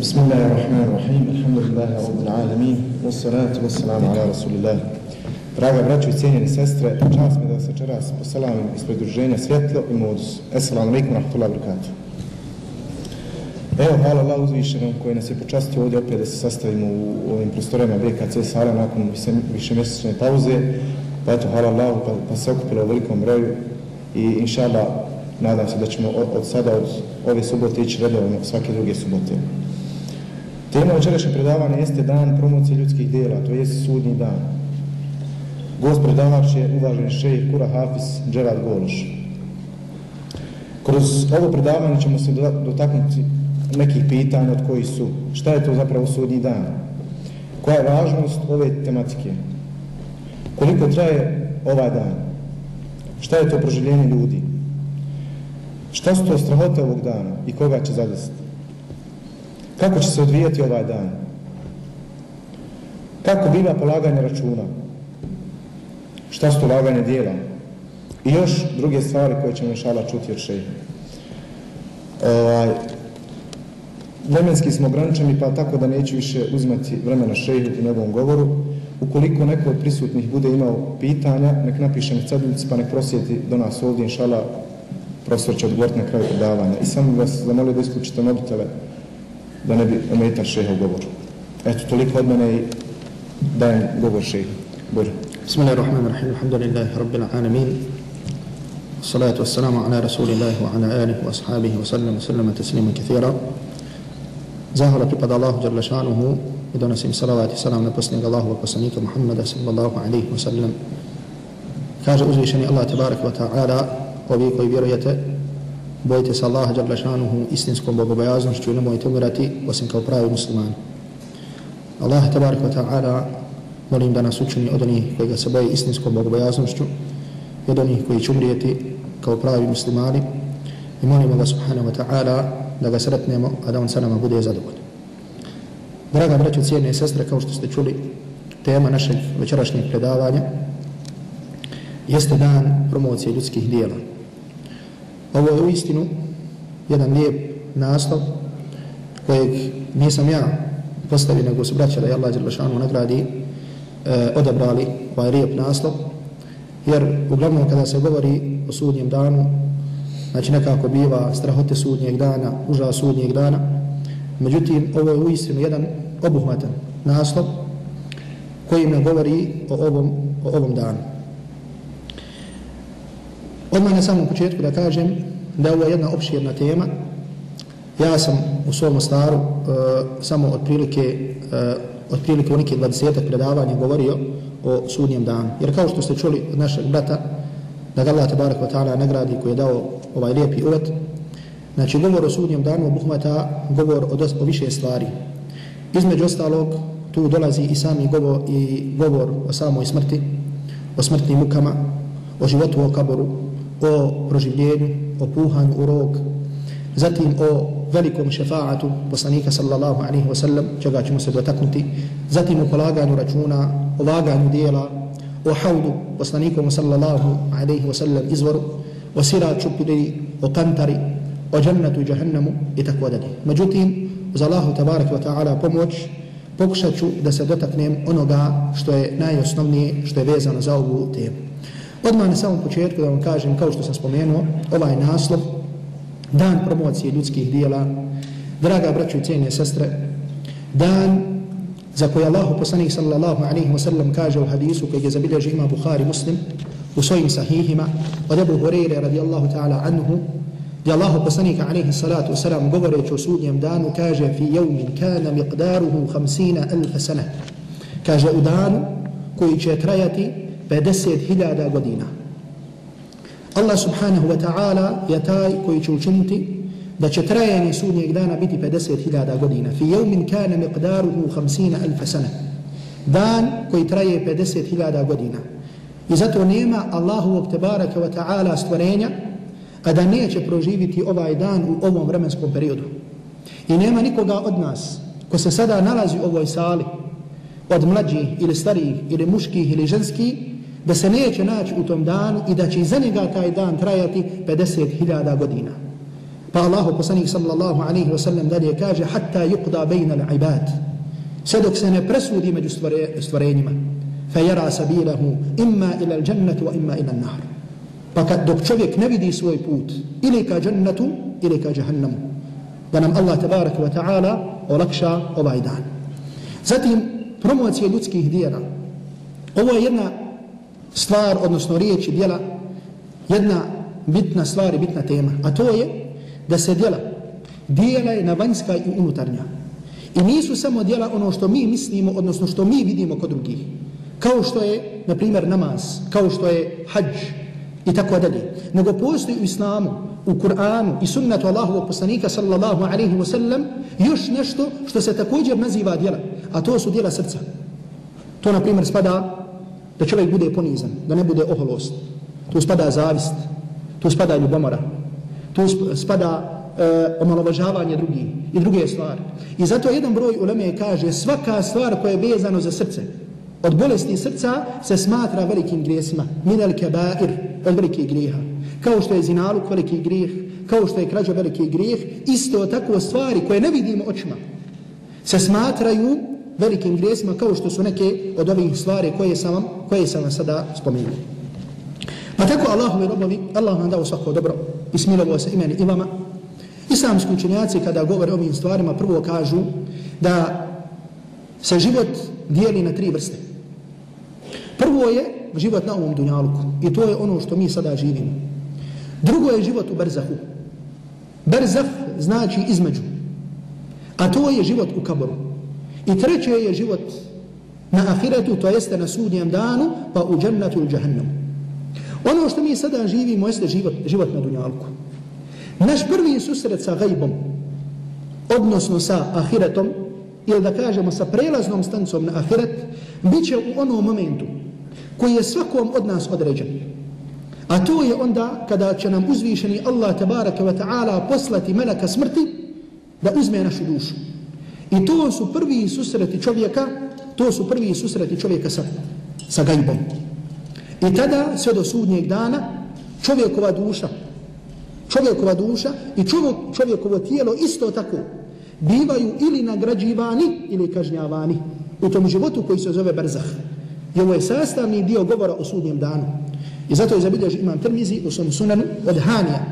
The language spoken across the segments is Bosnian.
بسم الله الرحمن الرحيم الحمد لله رب العالمين والصلاة والسلام على رسول الله Draga braćo i cijenjeni sestre, čast mi da se čeras poselamim ispred druženja Svjetlo i Modus. Assalamu alaikum rahmatullahi wabarakatuh. Evo, hvala Allah uzvišenom koji nas je počastio ovdje opet da se sastavimo u ovim prostorima BKC sala nakon više mjesečne pauze. Pa eto, hvala Allah, pa, pa se okupilo u velikom broju i inša Allah, nadam se da ćemo od, od sada, od ove subote ići redovno svake druge subote. Tema večerašnje predavanja jeste dan promocije ljudskih dela, to jest sudnji dan. Gost predavač je uvaženi šejh Kura Hafiz Dževad Gološ. Kroz ovo predavanje ćemo se dotaknuti nekih pitanja od koji su. Šta je to zapravo sudnji dan? Koja je važnost ove tematike? Koliko traje ovaj dan? Šta je to proživljenje ljudi? Šta su to strahote ovog dana i koga će zadesiti? Kako će se odvijati ovaj dan? Kako biva polaganje računa? Šta su to laganje dijela? I još druge stvari koje ćemo inšala čuti od šeha. Ovaj, vremenski smo ograničeni, pa tako da neću više uzimati vremena šehu u njegovom govoru. Ukoliko neko od prisutnih bude imao pitanja, nek napiše na ceduljici, pa nek prosjeti do nas ovdje, inšala, profesor će odgovoriti na kraju predavanja. I samo vas zamolio da isključite mobitele, da ne bi ometan šeha u govoru. Eto, toliko od mene i dajem govor šeha. Bože. Bismillahirrahmanirrahim, alhamdulillahi rabbil alamin. Salatu wassalamu ala rasulillahi wa ala alihi wa ashabihi wa sallam wa sallam taslima kathira. Zahvala pripada Allahu jalla šanuhu i donosim salavat i salam na posljednjeg Allahu wa poslanika Muhammada sallallahu alaihi wa sallam. Kaže uzvišeni Allah tabaraka wa ta'ala, ovi koji vjerujete, bojite se Allaha Đablašanuhu istinskom bogobojaznošću i nemojte umirati osim kao pravi muslimani. Allah tabarik wa ta'ala molim da nas učini od onih koji ga se boje istinskom bogobojaznošću i od onih koji će umrijeti kao pravi muslimani i molimo ga subhanahu wa ta'ala da ga sretnemo, a da on sa nama bude zadovoljan. Draga braćo, cijene sestre, kao što ste čuli, tema našeg večerašnjeg predavanja jeste dan promocije ljudskih dijela. Ovo je u istinu jedan lijep naslov kojeg nisam ja postavio, nego su braća da je Allah Đerlašanu nagradi e, odabrali ovaj lijep naslov, jer uglavnom kada se govori o sudnjem danu, znači nekako biva strahote sudnjeg dana, uža sudnjeg dana, međutim ovo je u istinu jedan obuhmatan naslov koji ne govori o ovom, o ovom danu. Odmah na samom početku da kažem da je ovo jedna opširna tema. Ja sam u svom staru e, samo otprilike, e, otprilike u neke 20 predavanja govorio o sudnjem danu. Jer kao što ste čuli od našeg brata, da ga Allah tabarak wa ta'ala nagradi koji je dao ovaj lijepi uvet, znači govor o sudnjem danu obuhvata govor o, dos, o više stvari. Između ostalog, tu dolazi i sami govor, i govor o samoj smrti, o smrtnim mukama, o životu o kaboru, o proživljenju, o puhanju u rog, zatim o velikom šefaatu poslanika sallallahu alaihi wa sallam, čega ćemo se dotaknuti, zatim o polaganju računa, o vaganju dijela, o haudu poslanikom sallallahu alaihi wa sallam izvoru, o siraču pili, o kantari, o džennetu i džahennamu i tako dalje. Međutim, uz Allahu tabarak wa ta'ala pomoć, pokušat ću da se dotaknem onoga što je najosnovnije, što je vezano za ovu temu. Odmah na samom početku da vam kažem, kao što sam spomenuo, ovaj naslov, dan promocije ljudskih dijela, draga braću i cijenje sestre, dan za koji Allahu poslanik sallallahu alaihi wa sallam kaže u hadisu koji je zabilježi ima Bukhari muslim u svojim sahihima od Ebu Hureyre radijallahu ta'ala anhu gdje Allahu poslanik alaihi salatu wasalam govoreći o sudnjem danu kaže fi jevmin kana miqdaruhu hamsina alfa sana. Kaže u danu koji će trajati 50.000 godina. Allah subhanahu wa ta'ala je taj koji će učiniti da će trajanje sudnjeg dana biti 50.000 godina. Fi jevmin kane miqdaruhu 50.000 alfa sana. Dan koji traje 50.000 godina. I zato nema Allahu tebaraka wa ta'ala stvorenja, a da neće proživiti ovaj dan u ovom vremenskom periodu. I nema nikoga od nas ko se sada nalazi u ovoj sali, od mlađih ili starijih ili muških ili ženskih, da se neće naći u tom danu i da će za njega taj dan trajati 50.000 godina. Pa Allah poslanik sallallahu alaihi wasallam dalje kaže hatta yuqda bejna l'ibad. Sve dok se ne presudi među stvorenjima. Fa sabilahu imma ila l'jannatu wa imma ila l'nahr. Pa kad dok čovjek ne vidi svoj put ili ka džannatu ili ka jahannamu. Da nam Allah tabarak wa ta'ala olakša ovaj dan. Zatim promocije ljudskih dijela. Ovo je jedna stvar, odnosno riječ i djela, jedna bitna stvar i bitna tema. A to je da se djela djela je na vanjska i unutarnja. I nisu samo djela ono što mi mislimo, odnosno što mi vidimo kod drugih. Kao što je, na primjer, namaz, kao što je hađ i tako dalje. Nego postoji u islamu, u Kur'anu i sunnatu Allahovog poslanika sallallahu alaihi wa sallam još nešto što se također naziva djela, a to su djela srca. To, na primjer, spada da čovjek bude ponizan, da ne bude oholost. Tu spada zavist, tu spada ljubomora, tu spada e, omalovažavanje drugih i druge stvari. I zato jedan broj uleme kaže svaka stvar koja je vezana za srce, od bolesti srca se smatra velikim grijesima. Minel kebair, od velikih grijeha. Kao što je zinaluk veliki grijeh, kao što je krađa veliki grijeh, isto tako stvari koje ne vidimo očima se smatraju velikim grijesima kao što su neke od ovih stvari koje sam vam, koje sam vam sada spomenuo. Pa tako Allahovi robovi, Allah nam dao svako dobro i smilovo se imeni i vama. Islamski učenjaci kada govore o ovim stvarima prvo kažu da se život dijeli na tri vrste. Prvo je život na ovom dunjaluku i to je ono što mi sada živimo. Drugo je život u Berzahu. Berzah znači između. A to je život u kaboru. I treće je život na ahiretu, to jeste na sudnjem danu, pa u džennatu i džahennamu. Ono što mi sada živimo jeste život, život na dunjalku. Naš prvi susret sa gajbom, odnosno sa ahiretom, ili da kažemo sa prelaznom stancom na ahiret, bit će u onom momentu koji je svakom od nas određen. A to je onda kada će nam uzvišeni Allah tabaraka wa ta'ala poslati meleka smrti da uzme našu dušu. I to su prvi susreti čovjeka, to su prvi susreti čovjeka sa, sa gajbom. I tada, sve do sudnjeg dana, čovjekova duša, čovjekova duša i čovjek, čovjekovo tijelo isto tako bivaju ili nagrađivani ili kažnjavani u tom životu koji se zove brzah. I ovo je sastavni dio govora o sudnjem danu. I zato je zabilježi imam termizi u svom sunanu od Hanija,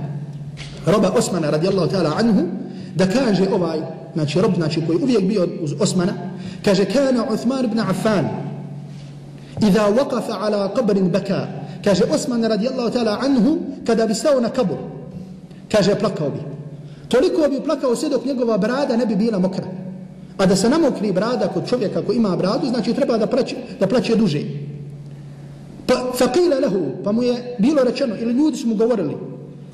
roba Osmana radijallahu ta'ala anhu, da kaže ovaj, znači rob, znači koji uvijek bio uz Osmana, kaže, kana Uthman ibn Affan, Iza waqafa ala qabrin baka. Kaže Osman radijallahu ta'ala anhu, kada bi stao na kabur, kaže plakao bi. Toliko bi plakao sve dok njegova brada ne bi bila mokra. A da se namokri brada kod čovjeka ko ima bradu, znači treba da plaće, da plaće duže. Pa faqila lahu, pa mu je bilo rečeno, ili ljudi su mu govorili,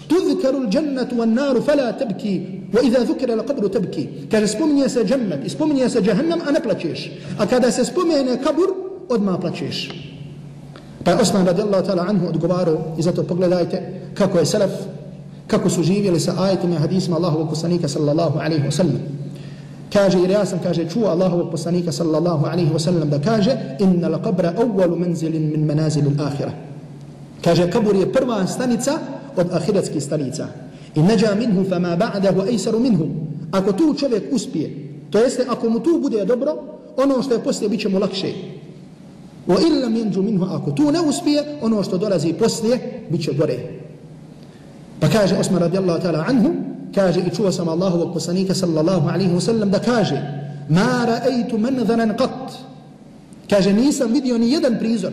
تذكر الجنة والنار فلا تبكي وإذا ذكر القبر تبكي كذا سبمني سا جنة سبمني سا جهنم أنا بلاتشيش أكذا سبمني كبر odma plaćeš. Pa je Osman radijallahu ta'ala anhu odgovarao i zato pogledajte kako je selef, kako su živjeli sa ajetima i hadisima Allahovog poslanika sallallahu alaihi wa sallam. Kaže, jer ja sam, kaže, čuo Allahovog poslanika sallallahu alaihi wa sallam da kaže inna la qabra awwalu manzilin min manazili l-akhira. Kaže, kabur je prva stanica od ahiretskih stanica. I neđa minhu fa ma ba'dahu ejsaru minhu. Ako tu čovjek uspije, to jeste ako mu tu bude dobro, ono što je poslije bit će mu lakše. Wa illa yanju minhu ako tu ne uspije, ono što dolazi poslije biće gore. Pa kaže Osman radijallahu ta'ala anhu, kaže i čuo sam Allahovog poslanika sallallahu alaihi wa sallam da kaže ma ra'aytu manzaran qat. Kaže nisam vidio ni jedan prizor.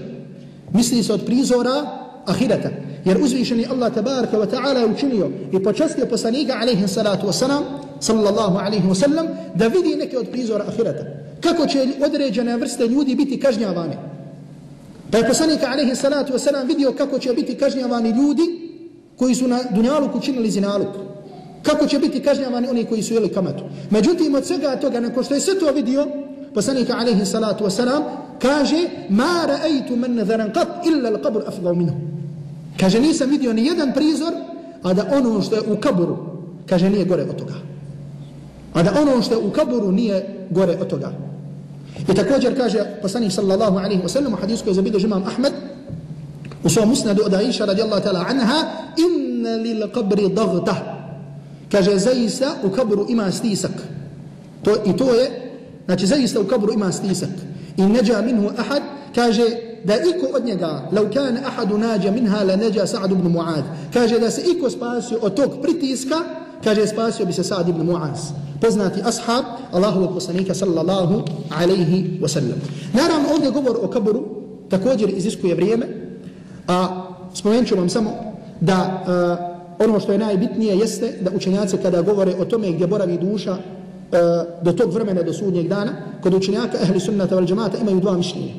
Misli se od prizora ahireta. Jer uzvišeni Allah tabaraka wa ta'ala je učinio i počastio poslanika alaihi salatu wa salam sallallahu alaihi wa sallam da vidi neke od prizora ahireta. Kako će određene vrste ljudi biti kažnjavani. Pa je poslanik alaihi salatu wasalam vidio kako će biti kažnjavani ljudi koji su na dunjaluku činili zinaluku. Kako će biti kažnjavani oni koji su jeli kamatu. Međutim, od svega toga, nakon što je sve to vidio, poslanik alaihi salatu wasalam kaže ma ra'aytu man nadharan qat illa al-qabr afdal minhu. Kaže nisam vidio ni jedan prizor, a da ono što je u kaburu, kaže nije gore od toga. A da ono što je u kaburu nije gore od toga. I također kaže poslanik sallallahu alaihi wa sallam u hadisku je zabidio imam Ahmed u svom musnadu od Aisha radijallahu ta'ala anha inna lil qabri dagta kaže zaista u kaburu ima stisak. To, I to je, znači zaista u kaburu ima stisak. I neđa minhu ahad, kaže da iko od njega, lau kan ahadu nađa minha la neđa Sa'ad ibn Mu'ad. Kaže da se iko spasio od tog pritiska, kaže spasio bi se Sa'ad ibn Mu'az. Poznati ashab Allahovog poslanika sallallahu alaihi wasallam. Naravno ovdje govor o kaburu također iziskuje vrijeme, a spomenut ću vam samo da uh, ono što je najbitnije jeste da učenjaci kada govore o tome gdje boravi duša uh, do tog vremena, do sudnjeg dana, kod učenjaka ehli sunnata val džamata imaju dva mišljenja.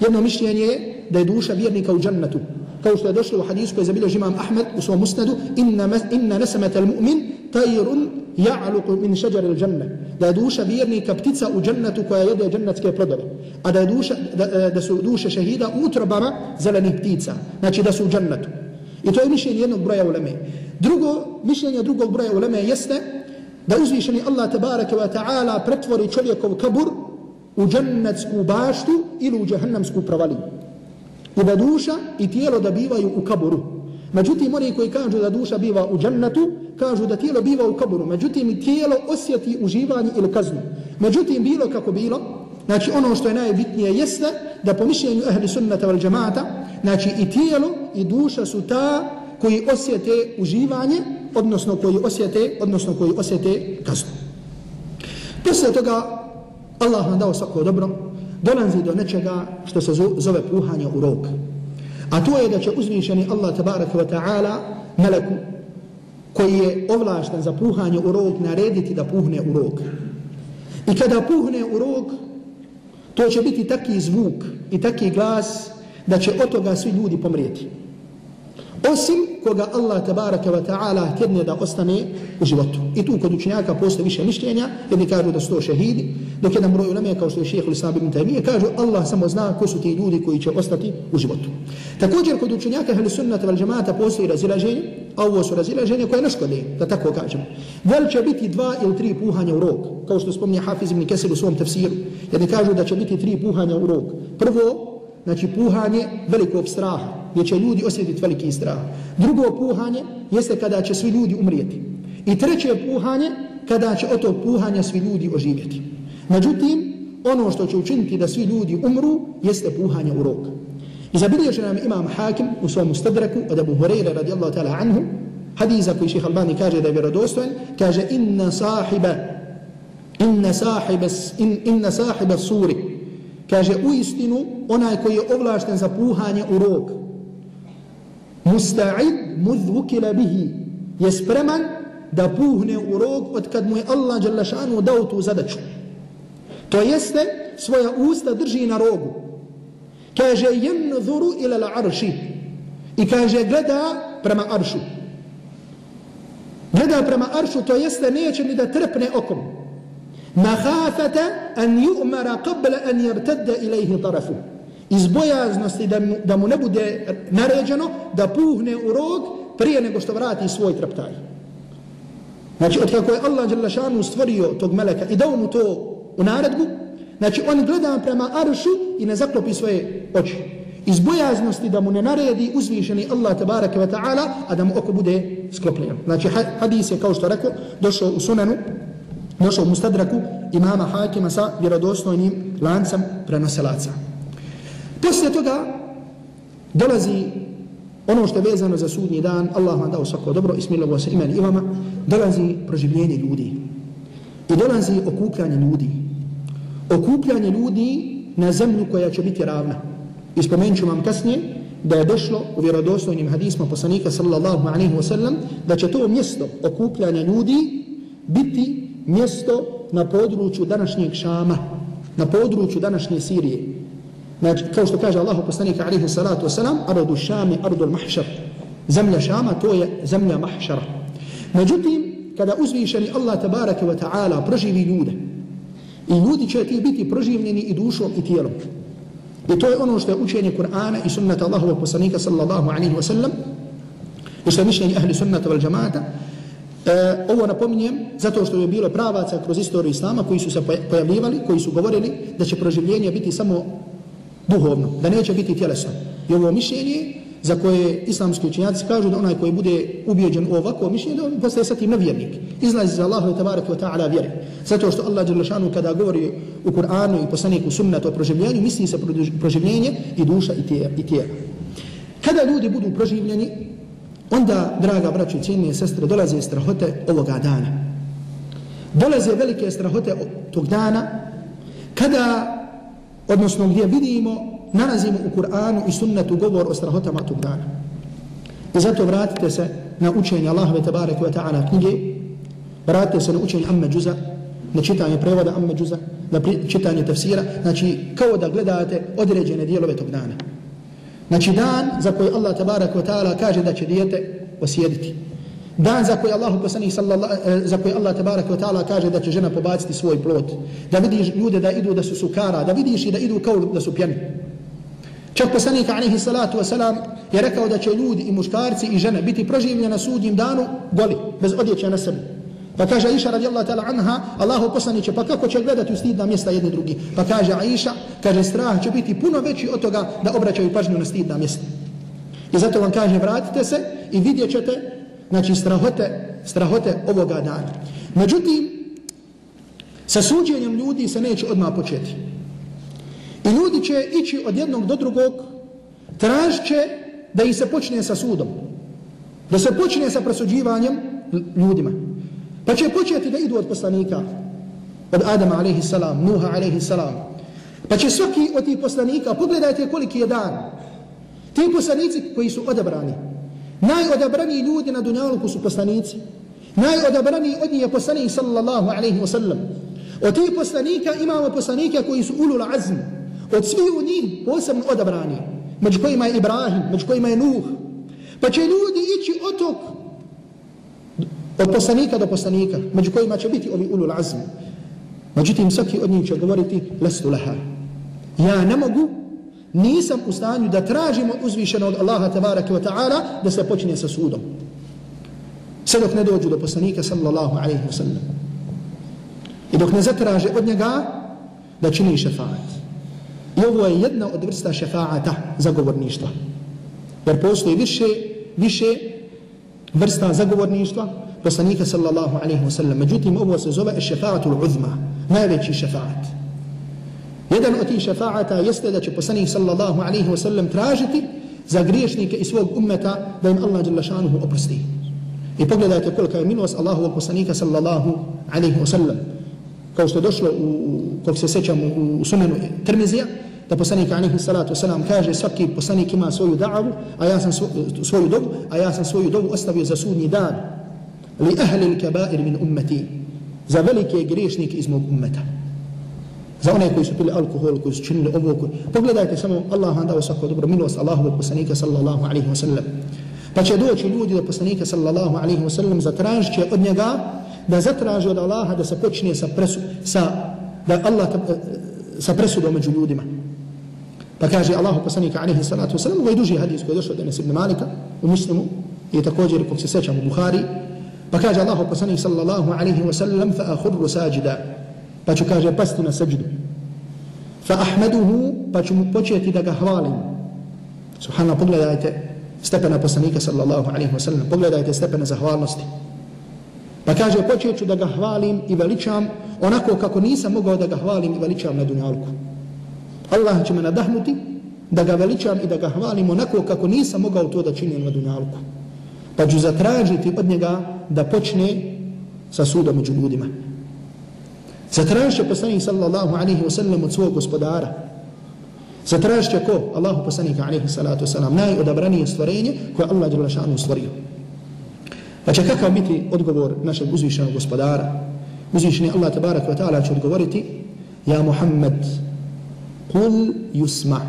Jedno mišljenje je da je duša vjernika u džennetu. Kao što je došlo u hadisu koji je zabilježi imam Ahmed u svom musnadu, inna, inna nesamet al mu'min tajrun ja'luku min šeđar il džanne. Da je duša vjernika ptica u džennetu koja jede džennetske plodove. A da, je duša, da, e, da su duše šehida utrobama zelenih ptica. Znači da su u džennetu. I to je mišljenje jednog broja uleme. Drugo, mišljenje drugog broja uleme jeste da uzvišeni Allah tabaraka wa ta'ala pretvori čovjekov kabur u džennetsku baštu ili u džahannamsku pravaliju. I da duša i tijelo da bivaju u kaburu. Međutim, oni koji kažu da duša biva u džennetu, kažu da tijelo biva u kaburu. Međutim, tijelo osjeti uživanje ili kaznu. Međutim, bilo kako bilo, znači ono što je najbitnije jeste da po mišljenju ahli sunnata val džamata, znači i tijelo i duša su ta koji osjete uživanje, odnosno koji osjete, odnosno koji osjete kaznu. Poslije toga Allah vam dao svako dobro, dolazi do nečega što se zove puhanje u rog. A to je da će uzvišeni Allah tabaraka wa ta'ala meleku koji je ovlašten za puhanje u rog narediti da puhne u rog. I kada puhne u rog, to će biti taki zvuk i taki glas da će od toga svi ljudi pomrijeti. Osim koga Allah tabaraka wa ta'ala tjedne da ostane u životu. I tu kod učenjaka postoje više mišljenja, jedni kažu da su to šehidi, dok jedan broj ulema kao što je šeheh Islam ibn Taymiye kažu Allah samo zna ko su ti ljudi koji će ostati u životu. Također kod učenjaka ahli sunnata val džemata postoji razilaženje, a ovo su razilaženje koje naškode, da tako kažemo. Vel će biti dva ili tri puhanja u rok, kao što spominje Hafiz ibn Kesir u svom tafsiru, jedni kažu da će biti tri puhanja u rok. Prvo, znači puhanje velikog straha, gdje će ljudi osjetiti veliki strah. Drugo puhanje jeste kada će svi ljudi umrijeti. I treće puhanje, kada će od tog puhanja svi ljudi oživjeti. Međutim, ono što će učiniti da svi ljudi umru, jeste puhanje u rok. I zabilježe nam imam Hakim u svom stadraku od Abu Hureyre radijallahu ta'ala anhu, hadiza koji ših Albani kaže da je vjerodostojen, kaže inna sahiba, inna sahiba, in, inna sahiba suri, kaže u istinu onaj koji je ovlašten za puhanje u rok, musta'id mudvukila bihi, je spreman da puhne u rog od kad mu je Allah Đalešanu dao tu zadaću. To jeste, svoja usta drži na rogu. Kaže, jennzuru ila la arši. I kaže, gleda prema aršu. Gleda prema aršu, to jeste, neće ni da trpne okom. Mahafata an yu'mara qabla an yartadda ilaihi tarafu. Iz bojaznosti da mu, da mu ne bude naređeno da puhne u rog prije nego što vrati svoj treptaj. Znači, od kako je Allah Đelešanu stvorio tog meleka i dao mu to u naredbu, znači on gleda prema aršu i ne zaklopi svoje oči. Iz bojaznosti da mu ne naredi uzvišeni Allah tabaraka wa ta'ala, a da mu oko bude sklopljeno. Znači hadis je kao što rekao, došao u sunanu, došao u mustadraku imama hakima sa vjerodostojnim lancem prenoselaca. Poslije toga dolazi ono što je vezano za sudnji dan, Allah vam dao svako dobro, ismilovo se imen vama, dolazi proživljenje ljudi. I dolazi okupljanje ljudi. Okupljanje ljudi na zemlju koja će biti ravna. I spomenut ću vam kasnije da je došlo u vjerodostojnim hadisma poslanika sallallahu alaihi wa sallam da će to mjesto okupljanja ljudi biti mjesto na području današnjeg Šama, na području današnje Sirije. Znači, kao što kaže Allah poslanik alaihi salatu wasalam, ardu Šami, ardu mahšar. Zemlja Šama, to je zemlja mahšara. Međutim, kada uzvišeni Allah tabaraka wa ta'ala proživi ljude i ljudi će ti biti proživljeni i dušom i tijelom. I to je ono što je učenje Kur'ana i sunnata Allahovog poslanika sallallahu alaihi wa sallam i što je mišljenje ahli sunnata val džamata. E, ovo napominjem zato što je bilo pravaca kroz istoriju Islama koji su se pojavljivali, koji su govorili da će proživljenje biti samo duhovno, da neće biti tjelesno. I ovo mišljenje za koje islamski učenjaci kažu da onaj koji bude ubijeđen u ovako mišljenje, da on postaje sa tim nevjernik. Izlazi za Allahu tabarak wa ta'ala vjeri. Zato što Allah Đerlašanu kada govori u Kur'anu i poslaniku sunnatu o proživljenju, misli se proživljenje i duša i tijela. I tijela. Kada ljudi budu proživljeni, onda, draga braću i cijenije sestre, dolaze strahote ovoga dana. Dolaze velike strahote tog dana, kada, odnosno gdje vidimo nalazimo u Kur'anu i sunnetu govor o strahotama tog dana. I zato vratite se na učenje Allahove tabareke wa ta'ala knjige, vratite se na učenje Amme Džuza, na čitanje prevoda Amme Džuza, na čitanje tafsira, znači kao da gledate određene dijelove tog dana. Znači dan za koji Allah tabareke wa ta'ala kaže da će dijete osjediti. Dan za koji Allah poslanih sallallahu eh, eh, za koji Allah tebareke ve taala kaže da će žena pobaciti svoj plod. Da vidiš ljude da idu da su sukara, da vidiš i da idu kao da su pjani. Čak poslanik alaihi salatu wasalam je rekao da će ljudi i muškarci i žene biti proživljeni na sudnjem danu goli, bez odjeća na sebi. Pa kaže Aisha radijallahu ta'ala anha, Allahu poslaniće, pa kako će gledati u stidna mjesta jedni drugi? Pa kaže Aisha, kaže strah će biti puno veći od toga da obraćaju pažnju na stidna mjesta. I zato vam kaže, vratite se i vidjet ćete, znači, strahote, strahote ovoga dana. Međutim, sa suđenjem ljudi se neće odmah početi. I ljudi će ići od jednog do drugog, tražit će da ih se počne sa sudom. Da se počne sa presuđivanjem ljudima. Pa će početi da idu od poslanika, od Adama a.s., Nuha salam. Pa će svaki od tih poslanika, pogledajte koliki je dan, ti poslanici koji su odabrani, najodabrani ljudi na dunjaluku su poslanici, najodabrani od njih je poslanik sallallahu alaihi wa sallam. Od tih poslanika imamo poslanike koji su ulul azm, od svih u njih posebno odabrani, među kojima je Ibrahim, među kojima je Nuh. Pa će ljudi ići od od poslanika do poslanika, među kojima će biti ovi ulul azm. Međutim, svaki od njih će govoriti, lestu laha. Ja ne mogu, nisam u stanju da tražimo uzvišeno od Allaha tabaraka wa ta'ala da se počne sa sudom. Sve dok ne dođu do poslanika sallallahu alaihi wa sallam. I dok ne zatraže od njega da čini šefaat. I ovo je jedna od vrsta šefaata zagovorništva. Jer postoji više, više vrsta zagovorništva poslanika sallallahu alaihi wa sallam. Međutim, ovo se zove šefaatul uzma, najveći šefaat. Jedan od tih šefaata jeste da će poslanik sallallahu alaihi wasallam tražiti za griješnike i svog ummeta da im Allah jalla šanuhu oprosti. I pogledajte kolika je milost Allahovog poslanika sallallahu alaihi wasallam. Kao što je došlo, u, koliko se sećam u, u sunenu Tirmizija, da poslanik alaihi salatu wasalam kaže svaki poslanik ima svoju da'avu, a ja sam svoju dobu, a ja sam svoju dobu ostavio za sudnji dan. Li ahli l-kabair min ummeti. Za velike griješnike iz mog ummeta. Za one koji su pili alkohol, koji su činili ovo. Koji... Pogledajte samo, Allah vam dao svako dobro milost Allahu poslanika sallallahu alaihi wa sallam. Pa će doći ljudi do poslanika sallallahu alaihi wa sallam, zatražit će od njega da zatraži od Allaha da se počne sa, presu, sa, da Allah, sa presudom među ljudima. Pa kaže Allah poslanika alaihi salatu wasalam, ovo je duži hadis koji je došao od Enes ibn Malika u muslimu i također kog se sećam u Buhari. Pa kaže Allah poslanik sallallahu alaihi wasallam, fa ahurru sađida, pa ću kaže pasti na seđdu. Fa ahmeduhu, pa ću mu početi da ga hvalim. Subhanallah, pogledajte stepena poslanika sallallahu alaihi wasallam, pogledajte stepena zahvalnosti. Pa kaže, počet ću da ga hvalim i veličam onako kako nisam mogao da ga hvalim i veličam na dunjalku. Allah će me nadahnuti da ga veličam i da ga hvalim onako kako nisam mogao to da činim na dunjalku. Pa ću zatražiti od njega da počne sa sudom među ljudima. Zatražit poslanik sallallahu alaihi wa sallam od svog gospodara. Zatražit ko? Allahu poslanika alaihi salatu wasalam. Najodabranije stvorenje koje Allah je lašanu stvorio. Pa će kakav biti odgovor našeg uzvišenog gospodara? Uzvišeni Allah tabarak wa ta'ala će odgovoriti Ja Muhammed, Kul yusma.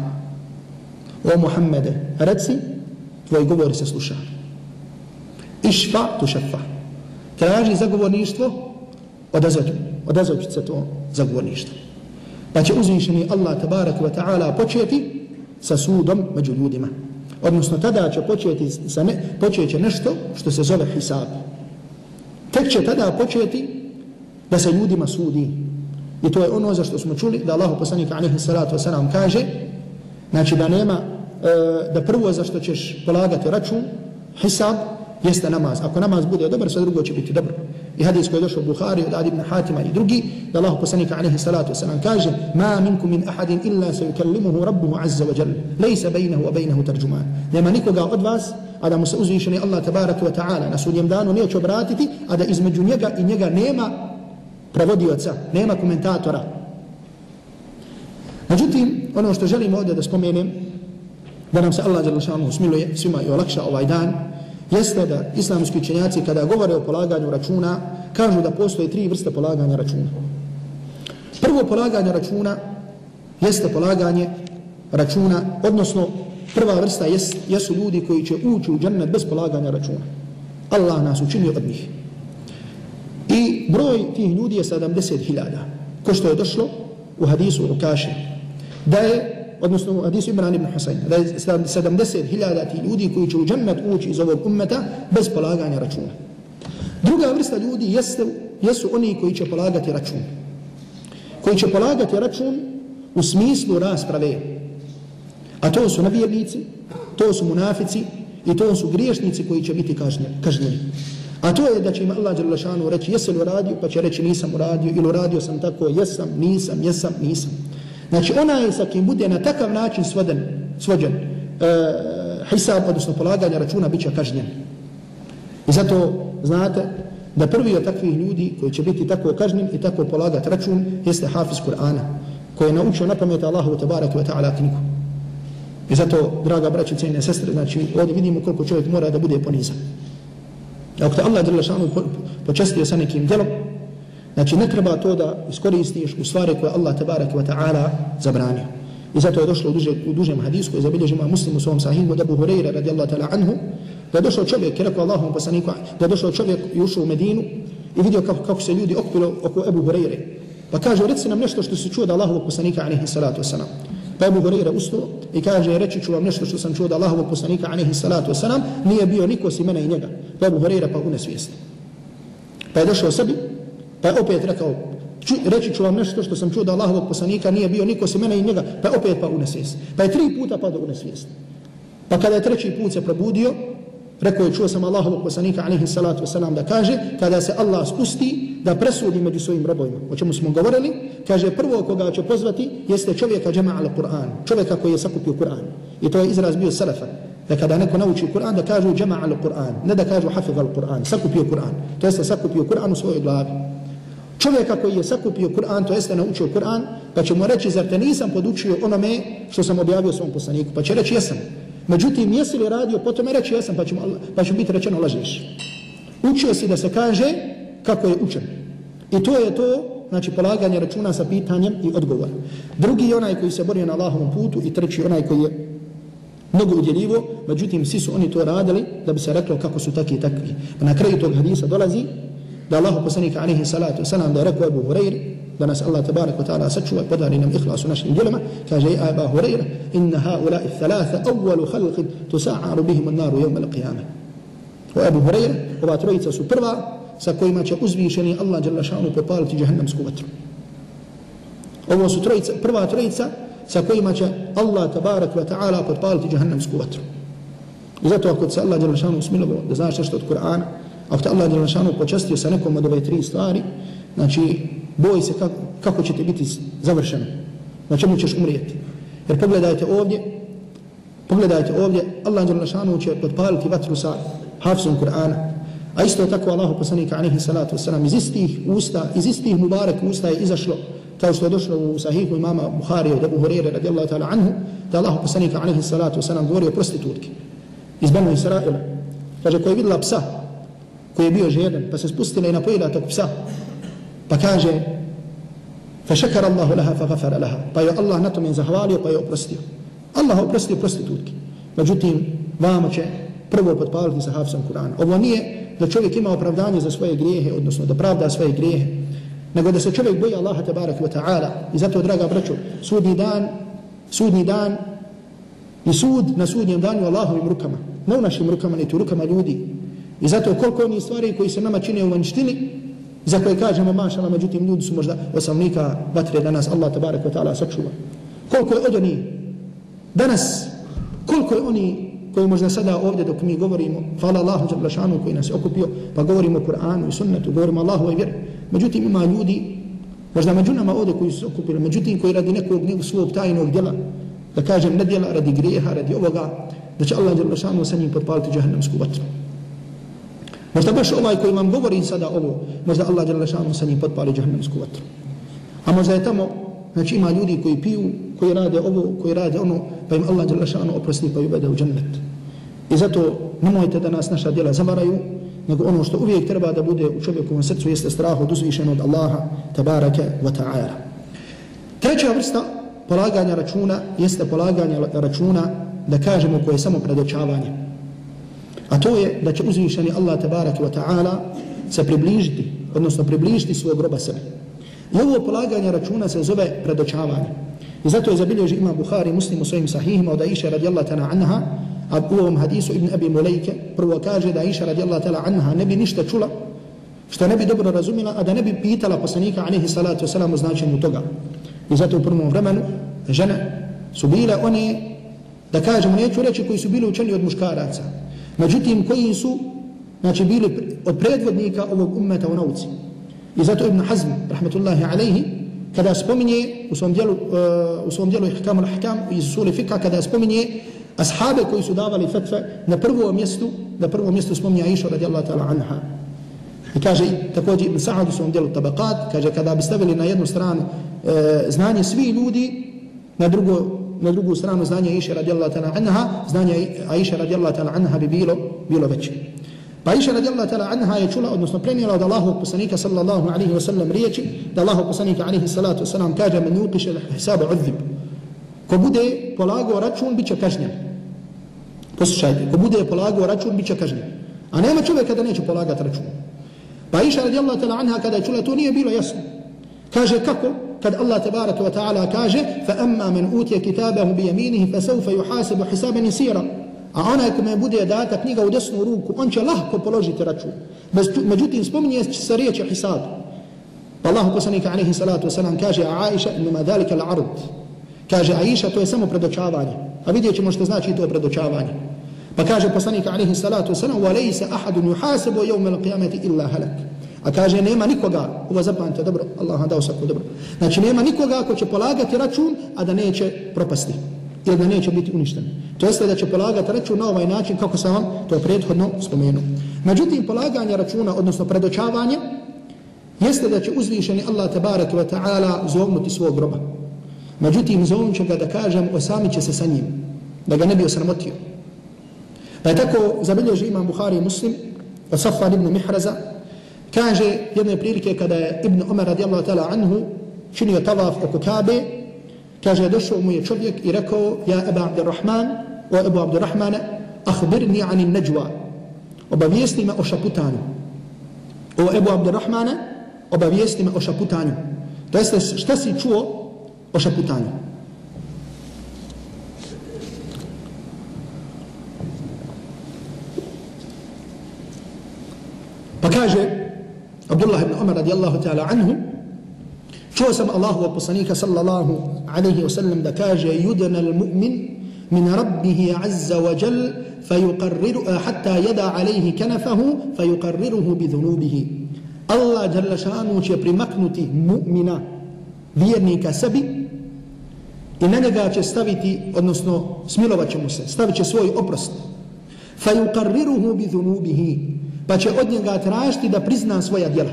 O Muhammede, reci, tvoj govor se sluša. Išfa tu šefa. Traži zagovorništvo, odazvaću, odazvaću se to zagovorništvo. Pa će uzvišeni Allah tabarak wa ta'ala početi sa sudom među ljudima. Odnosno tada će početi, sa ne, počeće nešto što se zove hisab. Tek će tada početi da se ljudima sudi. I to je ono za što smo čuli da Allahu poslanik alaihi salatu wasalam kaže znači da nema e, da prvo za što ćeš polagati račun, hisab, jeste namaz. Ako namaz bude dobar, sve drugo će biti dobro. I hadis koji je došao u Buhari od Adi ibn Hatima i drugi, da Allah poslanika alaihi salatu wasalam kaže Ma minkum min ahadin illa se yukallimuhu rabbuhu azza wa jal, lejsa bejnahu a bejnahu tarđuman. Nema nikoga od vas, a da mu se uzvišeni Allah tabaraka wa ta'ala na sudnjem danu neće obratiti, a da između njega i njega nema prevodioca, nema komentatora. Međutim, ono što želim ovdje da spomenem, da nam se Allah smiluje svima i olakša ovaj dan, jeste da islamski učenjaci kada govore o polaganju računa, kažu da postoje tri vrste polaganja računa. Prvo polaganje računa jeste polaganje računa, odnosno prva vrsta jes, jesu ljudi koji će ući u džennet bez polaganja računa. Allah nas učinio od njih. I broj tih ljudi je 70.000. Ko što je došlo u hadisu u Kaši, da je odnosno u hadisu Imran ibn Husayn, da je 70.000 ti ljudi koji će u džennet ući iz ovog ummeta bez polaganja računa. Druga vrsta ljudi jeste, jesu oni koji će polagati račun. Koji će polagati račun u smislu rasprave. A to su nevjernici, to su munafici i to su griješnici koji će biti kažnjeni. A to je da će im Allah Đalešanu reći jesi li uradio, pa će reći nisam uradio ili uradio sam tako, jesam, nisam, jesam, nisam. Znači onaj sa kim bude na takav način svoden, svođen e, hisab, odnosno polaganja računa, bit će kažnjen. I zato znate da prvi od takvih ljudi koji će biti tako kažnjen i tako polagati račun jeste Hafiz Kur'ana koji je naučio na pamet Allahu tabaraka wa ta'ala knjigu. I zato, draga braće, cijene sestre, znači ovdje vidimo koliko čovjek mora da bude ponizan. Ako te Allah drlašanu počestio sa nekim djelom, Znači ne treba to da iskoristiš u stvari koje Allah tabarak wa ta'ala zabranio. I zato je došlo u, duže, u dužem hadisku i zabilježima muslimu svom sahihu da Abu Hureyre radijallahu ta'ala anhu da je došao čovjek i rekao Allahom poslaniku da je došao čovjek i ušao u Medinu i vidio kako, kako se ljudi okupilo oko Abu Hureyre. Pa kaže, reci nam nešto što se čuo da Allahovog poslanika alaihi salatu wasalam. Pa Abu Hureyre ustao i kaže, reći ću vam nešto što sam čuo da Allahovog poslanika alaihi salatu wasalam nije bio niko si mene i njega. Pa Abu Hureyre pa unesvijesti. Pa je došao sebi Pa je opet rekao, ču, reći ću vam nešto što sam čuo da Allahovog poslanika nije bio niko se mene i njega, pa je opet pa u nesvijest. Pa je tri puta padao nesvijest. Pa kada je treći put se probudio, rekao je čuo sam Allahovog poslanika alaihi salatu wasalam da kaže, kada se Allah spusti da presudi među svojim robojima. O čemu smo govorili, kaže prvo koga će pozvati jeste čovjeka džema al Kur'an, čovjeka koji je sakupio Kur'an. I to je izraz bio salafa. Da kada neko nauči Kur'an da kažu džema al Kur'an, ne da kažu hafiz al Kur'an, sakupio Kur'an. To jeste sakupio Kur'an u svojoj glavi čovjeka koji je sakupio Kur'an, to jeste naučio Kur'an, pa će mu reći, zar te nisam podučio onome što sam objavio svom poslaniku? Pa će reći, jesam. Međutim, jesi li radio, potom je reći, jesam, pa će, pa će biti rečeno, lažeš. Učio si da se kaže kako je učen. I to je to, znači, polaganje računa sa pitanjem i odgovorom. Drugi je onaj koji se borio na Allahovom putu i treći onaj koji je mnogo udjeljivo, međutim, svi su oni to radili da bi se reklo kako su takvi i takvi. Pa na kraju tog hadisa dolazi da Allahu poslanik alaihi salatu wasalam da je rekao Ebu Hureyri da nas Allah tabarak wa ta'ala sačuva i podari nam ihlas u našim djelima kaže i Aba Hureyra inna haulai thalatha awwalu khalqin tusa'aru bihim an naru yawm al-qiyamah. O Ebu Hureyra ova trojica su prva sa kojima će uzvišeni Allah dželle šanu popaliti jahannamsku vatru. Ovo su trojica, prva trojica sa kojima će Allah tabarak wa ta'ala popaliti jahannamsku vatru. I zato ako se Allah dželle šanu usmilovo da znaš nešto od Kur'ana Ako te Allah Đelešanu počastio sa nekom od ove tri stvari, znači, boj se kako, kako će ti biti završeno. Na čemu ćeš umrijeti. Jer pogledajte ovdje, pogledajte ovdje, Allah Đelešanu će podpaliti vatru sa hafzom Kur'ana. A isto tako Allahu poslanika alaihi salatu wasalam iz istih usta, iz istih mubarek usta je izašlo kao što je došlo u sahihu imama Buhari od Abu Hurire radijallahu ta'ala anhu da Allahu poslanika alaihi salatu wasalam govori o prostitutki iz Banu Israila. Kaže, koja je videla psa koji je bio žedan, pa se spustila i napojila tog psa. Pa kaže, fa šakar Allahu laha, fa gafara laha. Pa je Allah na tome zahvalio, pa je oprostio. Allah oprostio prostitutki. Međutim, vama će prvo potpaliti sa hafsom Kur'ana. Ovo nije da čovjek ima opravdanje za svoje grijehe, odnosno da pravda svoje grijehe, nego da se čovjek boji Allaha tabarak wa ta'ala. I zato, draga braćo, sudni dan, sudni dan i sud na sudnjem danu Allahovim rukama. Ne u našim rukama, niti u rukama ljudi, I zato koliko oni stvari koji se nama čine u vanštini, za koje kažemo mašala, međutim ljudi su možda osavnika vatre danas, Allah tabarak wa ta'ala sačuva. Koliko je od oni danas, Koliko je oni koji možda sada ovdje dok mi govorimo, hvala Allahu za blašanu koji nas je okupio, pa govorimo o Kur'anu i sunnetu, govorimo Allahu i vjeru. Međutim, ima ljudi, možda među nama ovdje koji su se okupili, međutim, koji radi nekog svog tajnog djela, da kažem, ne djela radi grijeha, radi ovoga, da će Allah za blašanu sa njim potpaliti džahannamsku vatru. Možda baš ovaj koji vam govori sada ovo, možda Allah za blašanu sa njim potpali džahnemsku vatru. A možda je tamo, znači ima ljudi koji piju, koji rade ovo, koji rade ono, pa im Allah Đelešanu oprosti pa uvede u džennet. I zato nemojte da nas naša djela zamaraju, nego ono što uvijek treba da bude u čovjekovom srcu jeste strah od uzvišenog Allaha, tabaraka wa ta'ala. Treća vrsta polaganja računa jeste polaganje računa da kažemo koje je samo predočavanje. A to je da će uzvišeni Allah tabarak wa ta'ala se približiti, odnosno približiti svog groba sebe. I ovo polaganje računa se zove predočavanje. I zato je zabilježi ima Buhari muslim u svojim sahihima od Aisha radijallahu ta'ala anha, a u ovom hadisu Ibn Abi Mulejke prvo kaže da Aisha radijallahu ta'ala anha ne bi ništa čula, što ne bi dobro razumila, a da ne bi pitala poslanika alaihi salatu wasalam o značenju toga. I zato u prvom vremenu žene su bile one, da kažemo, neću reći koji su bili učeni od muškaraca, međutim koji su znači, bili od predvodnika ovog ummeta u nauci. I zato Ibn Hazm, rahmetullahi alaihi, kada spominje u svom dijelu, uh, u svom dijelu Ihkam al-Ahkam iz suli fika, kada spominje ashabe koji su davali fetve na prvo mjestu, na prvo mjestu spominje Aisha radijallahu ta'ala anha. I kaže također Ibn Sa'ad u svom dijelu tabakat, kaže kada bi stavili na jednu stranu uh, znanje svi ljudi, na drugo na drugu stranu znanje Aisha radijallahu ta'ala anha, znanje Aisha radijallahu ta'ala anha bi bilo, bilo veće. Pa Iša radijallahu ta'ala anha je čula, odnosno prenijela od Allahog poslanika sallallahu alaihi wa sallam riječi, da Allahog poslanika alaihi salatu wasalam kaže men yuqiše hisaba udhib. Ko bude polagao račun, bit će kažnjen. Poslušajte, ko bude polagao račun, bit će kažnjen. A nema čovjeka da neće polagati račun. Pa Iša radijallahu ta'ala anha kada je čula, to nije bilo jasno. Kaže kako? Kad Allah tabaraka wa ta'ala kaže, fa amma men كِتَابَهُ kitabahu bi يُحَاسَبُ حِسَابًا يَسِيرًا. A onaj kome bude data knjiga u desnu ruku, on će lahko položiti račun. Međutim, spominje se riječ hisab. Pa Allah poslanika alaihi salatu wasalam kaže, a Aisha inima dhalika l'ard. Kaže, Aisha to je samo predočavanje. A vidjet ćemo što znači to predočavanje. Pa kaže poslanika alaihi salatu wasalam, wa أَحَدٌ ahadun يَوْمَ jevme إِلَّا illa halak. A kaže, nema nikoga, ovo zapamte, dobro, Allah vam dao svaku dobro. Znači, nema nikoga ko će polagati račun, a da neće propasti ili da neće biti uništen. To jeste da će polagati račun na ovaj način kako sam vam to prethodno spomenuo. Međutim, polaganje računa, odnosno predočavanje, jeste da će uzvišeni Allah tabarak wa ta'ala zovnuti svog groba. Međutim, zovnut će ga da kažem, osami će se sa njim, da ga ne bi osramotio. Pa je tako zabilježi imam Buhari i Muslim, od Safar ibn Mihraza, kaže jedne prilike kada je Ibn Umar radijallahu ta'ala anhu činio tavaf oko Kabe, Kaže, došao mu je čovjek i rekao, ja Eba Abdurrahman, o Ebu Abdurrahmane, ahbirni ani neđua, obavijesti me o šaputanju. O Ebu Abdurrahmane, obavijesti me o šaputanju. To jeste, šta si čuo o šaputanju? Pa kaže, Abdullah ibn Umar radijallahu ta'ala anhu, Čuo sam Allahu poslanika sallallahu alaihi wasallam da kaže yudana al-mu'min min rabbihi azza wa jal hatta yada alaihi kanafahu fayuqarriruhu bi dhunubihi. Allah jalla šanu će primaknuti mu'mina vjernika sebi i na njega će staviti, odnosno smilovat će mu se, stavit će svoj oprost. Bi dhunubihi pa će od njega tražiti da prizna svoja djela.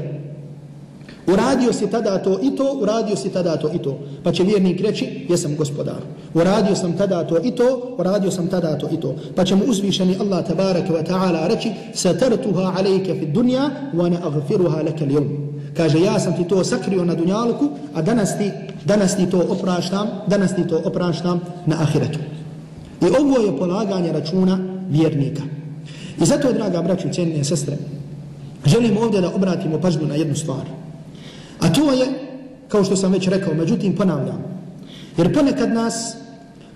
Uradio si tada to i to, uradio si tada to i to. Pa će vjernik reći, jesam gospodar. Uradio sam tada to i to, uradio sam tada to i to. Pa će mu uzvišeni Allah tabaraka wa ta'ala reći, satartuha alejke fi dunja, wa ne agfiruha leke ljum. Kaže, ja sam ti to sakrio na dunjalku, a danas ti, danas ti to opraštam, danas ti to opraštam na ahiretu. I ovo je polaganje računa vjernika. I zato, draga braću, cijenine sestre, želim ovdje da obratimo pažnju na jednu stvar. A to je, kao što sam već rekao, međutim ponavljam. Jer ponekad nas,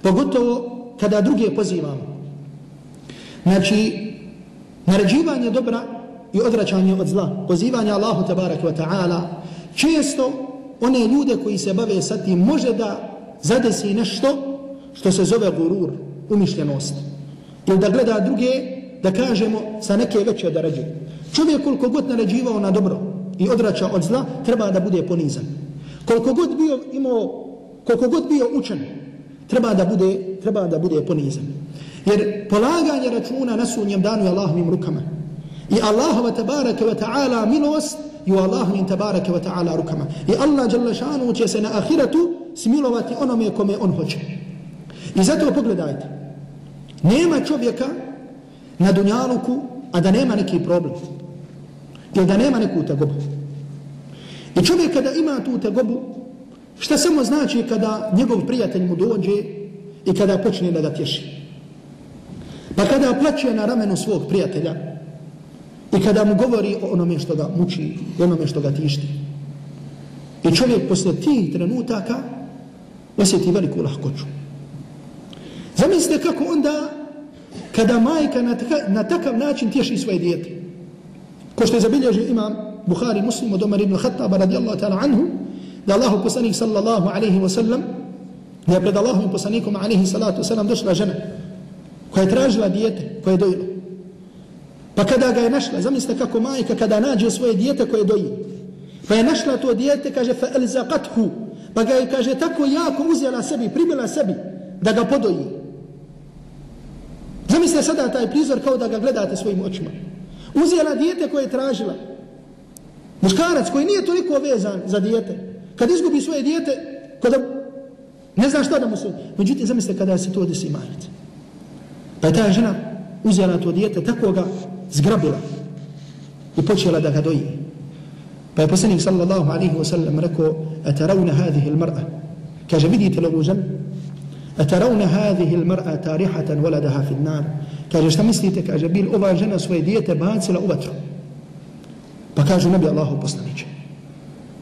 pogotovo kada druge pozivamo, znači, naređivanje dobra i odračanje od zla, pozivanje Allahu tabaraka wa ta'ala, često one ljude koji se bave sa tim može da zadesi nešto što se zove gurur, umišljenost. Ili da gleda druge, da kažemo, sa neke veće darađe. Čovjek koliko god naređivao na dobro i odrača od zla, treba da bude ponizan. Koliko god bio imao, koliko god bio učen, treba da bude, treba da bude ponizan. Jer polaganje računa na sunnjem danu je Allahovim rukama. I Allahova tabaraka wa ta'ala milost i u Allahovim tabaraka wa ta'ala rukama. I Allah jalla šanu će se na ahiretu smilovati onome kome on hoće. I zato pogledajte. Nema čovjeka na dunjaluku, a da nema neki problem. Ili da nema neku tegobu. I čovjek kada ima tu tegobu, šta samo znači kada njegov prijatelj mu dođe i kada počne da ga tješi. Pa kada plaće na ramenu svog prijatelja i kada mu govori o onome što ga muči i onome što ga tišti. I čovjek posle tih trenutaka osjeti veliku lahkoću. Zamislite kako onda kada majka na, taka, na takav način tješi svoje dijete. Ko što je zabilježio imam Bukhari muslim od Omar ibn Khattaba radijallahu ta'ala anhu da Allahu poslanik sallallahu alaihi wa sallam da je pred Allahom poslanikom alaihi salatu wa sallam došla žena koja je tražila dijete koje je dojilo. Pa kada ga je našla, zamislite kako majka kada nađe svoje dijete koje doji. Pa je našla to dijete, kaže, fa elzaqathu. Pa ga je, kaže, tako jako uzela sebi, primila sebi, da ga podoji. Zamislite sada taj prizor kao da ga gledate svojim očima. Uzela dijete koje je tražila. Muškarac koji nije toliko vezan za dijete. Kad izgubi svoje dijete, kada ne zna šta da mu se... Međutim, zamislite kada se to desi majice. Pa je ta žena uzela to dijete, tako ga zgrabila i počela da ga doji. Pa je poslanik sallallahu alaihi wa sallam rekao, ataravna hadihi il mar'a. Kaže, vidite li ovu ženu? Ataravna hadihi المرأة mar'a tarihatan waladaha fi nar. Kaže, šta mislite? Kaže, bil ova žena svoje dijete bacila u vatru. Pa kaže, nabi Allahu poslaniće.